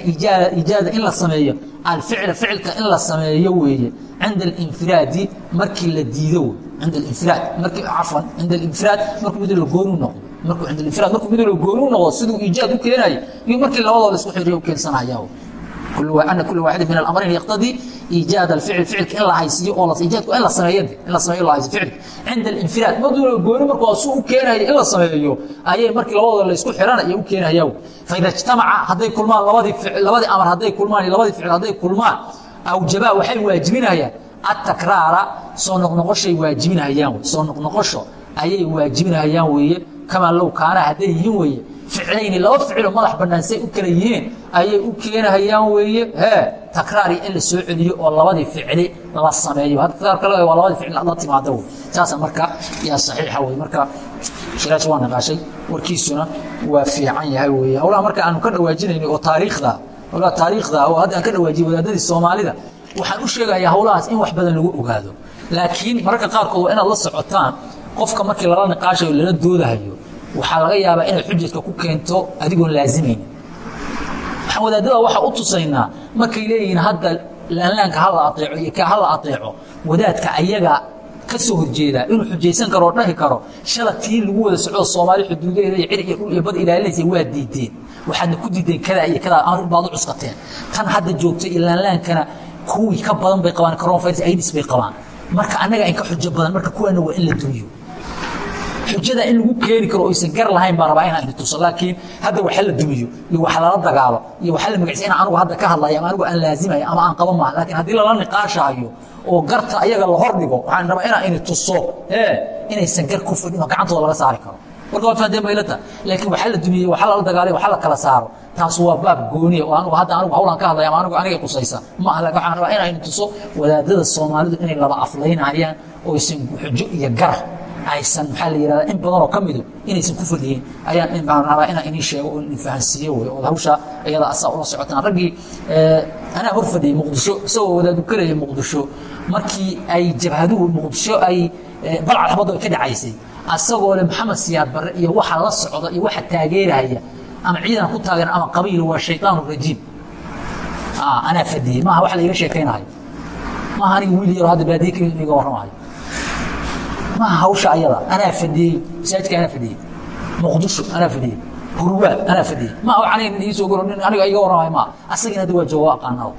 iijaada in la sameeyo alficla ficilka in la sameeyo weeye cinda alinfiraadi markii la diido cinda alinfiraad markii cafwan cinda alinfiraad markuu mid la gooni noqdo markuu indlfiraad markuu mid wal gooni u noqdo siduu iijaad u keenayo iyo markii labadooda isku xiriyo u keensanaya ana kula waaxidin min alamrayn yaqtadii iijaad alficl ficilka in la haysiiyo oo iijaadku in la sameeyo in la sameeyo la haysiyo ficilka cinda alinfiraad mid wal gooni markuu su u keenayo in la sameeyo ayay markii labadooda la isku xiranayo u keenayaa faida ijtamaca hadday kulmaan labadii labadii amar hadday kulmaan iyo labadii ficil hadday kulmaan awjabaa waxay waajibinayaan. Atakraara soo noqnoqoshay waajibinayaan soo noqnoqosho ayay waajibinayaan weeye amaa low kaana hadday yihiin weeye ficlayni laba ficilo madax bannaan say u kala yihiin ayay u keenahayaan weeye. He takraari in la soo celiyo oo labadii ficli la sameeyo. Qaar kale waa labadii ficli la timaada wey saasa marka yaa saxiixa wey marka shiraash waa naqaashay. Warkiisuna waa fiican yahay weeye. Howlaha marka aanu ka dhawaajinayno oo taariikhda howlaha taariikhda oo hadda aan ka dhawaajiyey wadaadadii soomaalida waxaan u sheegayaa howlahaas in wax badan lagu ogaado. Laakiin mararka qaarkood waa inaad la socotaan qofka markii lala niqaashayo lala doodahayo waxaa laga yaabaa inay xujadka ku keento adigoon laazimaynin waxaan wadaadada waxaa u tusaynaa markay leeyihiin hadda laanlaanka hala aeeco iyo ka hala aeeco wadaadka ayaga ka soo horjeeda inuu xujaysan karo oo dhahi karo shala tii lagu wada socdo soomaali xuduudaheeda iyo cir iyo dhul iyo bad ilaalinaysa waa diideen. Waxaadna ku diideen kadaa iyo kadaa arrin baad u cuskateen tan hadda joogta iyo laanlaankana kuwii ka badan bay qabaan coronavirus aids bay qabaan. Marka annaga in ka xujo badan marka kuwaana waa in la dumiyo xujada in lagu keeni karo oysan gar lahayn baan rabaa inaan tuso laakiin hadda waxa la dumiyo iyo waxa lala dagaalo iyo waxa la magacisa inaan anigu hadda ka hadlayo ama anigu aan laazimayo ama aan qaban maaha laakiin haddii lala niqaashaayo oo garta ayaga la hordhigo waxaan rabaa inaan ini tuso ee inaysan gar ku fadhin oo gacantooda laga saari karo. Marka waa fahdeen baylata laakiin waxa la dumiyey waxa lala dagaalay waxa la kala saaro taas waa baab gooniya oo anigu hadda anigu hawlaan ka hadlaya ama anigu aniga qusaysa ma aha laakiin waxaan rabaa inaan ini tuso wadaadada soomaalidu inay laba aflaynayaan oo aysan xujo iyo gar aysan maxaa la yihahda in badanoo ka midu inaysan ku fadhiyin ayaan baan rabaa inaan inii sheego oo idin fahansiiye wey oo hawsha iyada asaa ula socotaan. Raggii anaa hor fadhiyey muqdisho isagoo wadaadu karaya muqdisho markii ay jabhaduhu muqdisho ay balcad xabaddu ay ka dhacaysay asagoo le maxamed siyaad barre iyo waxa la socda iyo waxa taageeraya ama ciidan ku taageera ama qabiil waa shayطaan rajiim. Anaa fadiyey maaha wax laiga sheekaynahayo maaha aniga wiil yaro hadda baadiye ka iga warramahayo maaha hawsha ayada anaa fadiyey masaajidka anaa fadiyey muqdisho anaa fadhiyey hurwaad anaa fadhiyey. Ma wax aniga iisoo goro nin aniga iga warramay maa asagina hadda waa jooga aqaanaa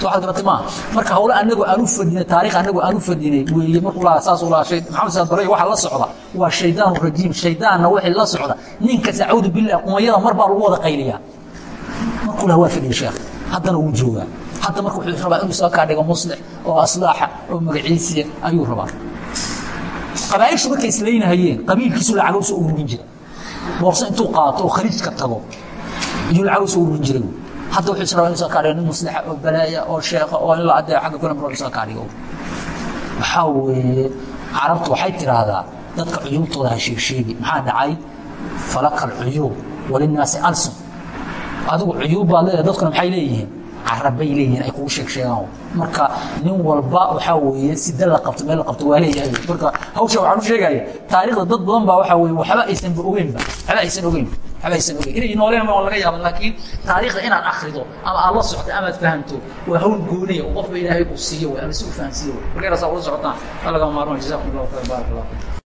soo waxaad garatay maa marka hawle anagu aan u fadhinay taariikh anagu aan u fadhinay weeye markuu lahaa saas uu lahaa shay maxamed saad bare waxa la socda. Waa shaydaanu rajiim shaydaanna wixii la socda. Ninka sacuudu billah qumayada mar baa lagu wada qayliyaa. Markuu lahaa waa fadhiyey sheekh. Haddana wuu joogaa. Hadda marka wuxuu rabaa inuu soo kaa dhigo muslix oo aslaaxa oo magaciisiya ayuu rabaa qabaaishu markay isleynahayeen qabiilkiisu lacag u soo ururin jira boorso intuu qaato oo khaliijka tago iyuu lacag u soo ururin jiray. Hadda wuxuu israbaa inuu soo kaa dhigo nin muslixa oo balaaya oo sheekha oo in la adeeco xagga kule maroo soo kaa dhigo waxaa weeye carabtu waxay tiraahdaa dadka cuyuubtooda ha sheegsheegi maxaa dhacay? Falaka alcuyuub walinnaasi alsun adigu cuyuub baad leedahay dadkuna maxay leeyihiin carabbay leeyihiin ay kugu sheeg sheegaan marka nin walba waxaa weeye sida la qabto meel la qabto waa leeyahay marka hawsha waxaan u sheegaya taariikhda dad badan baa waxaa weeye waxba aysanba ogeynba waxba aysan ogeyn waxba aysan ogeyn. Inay nooleen ma laga yaaba laakiin taariikhda inaad akhrido ama aad la socto ama aad fahanto waa hawl gooniya. Oo qofba ilaahay uu siiyo wey ama si u fahansiiyo wey markay rasaa ula socotaan alaga maarmo jazaakum allahu khayr baarak allah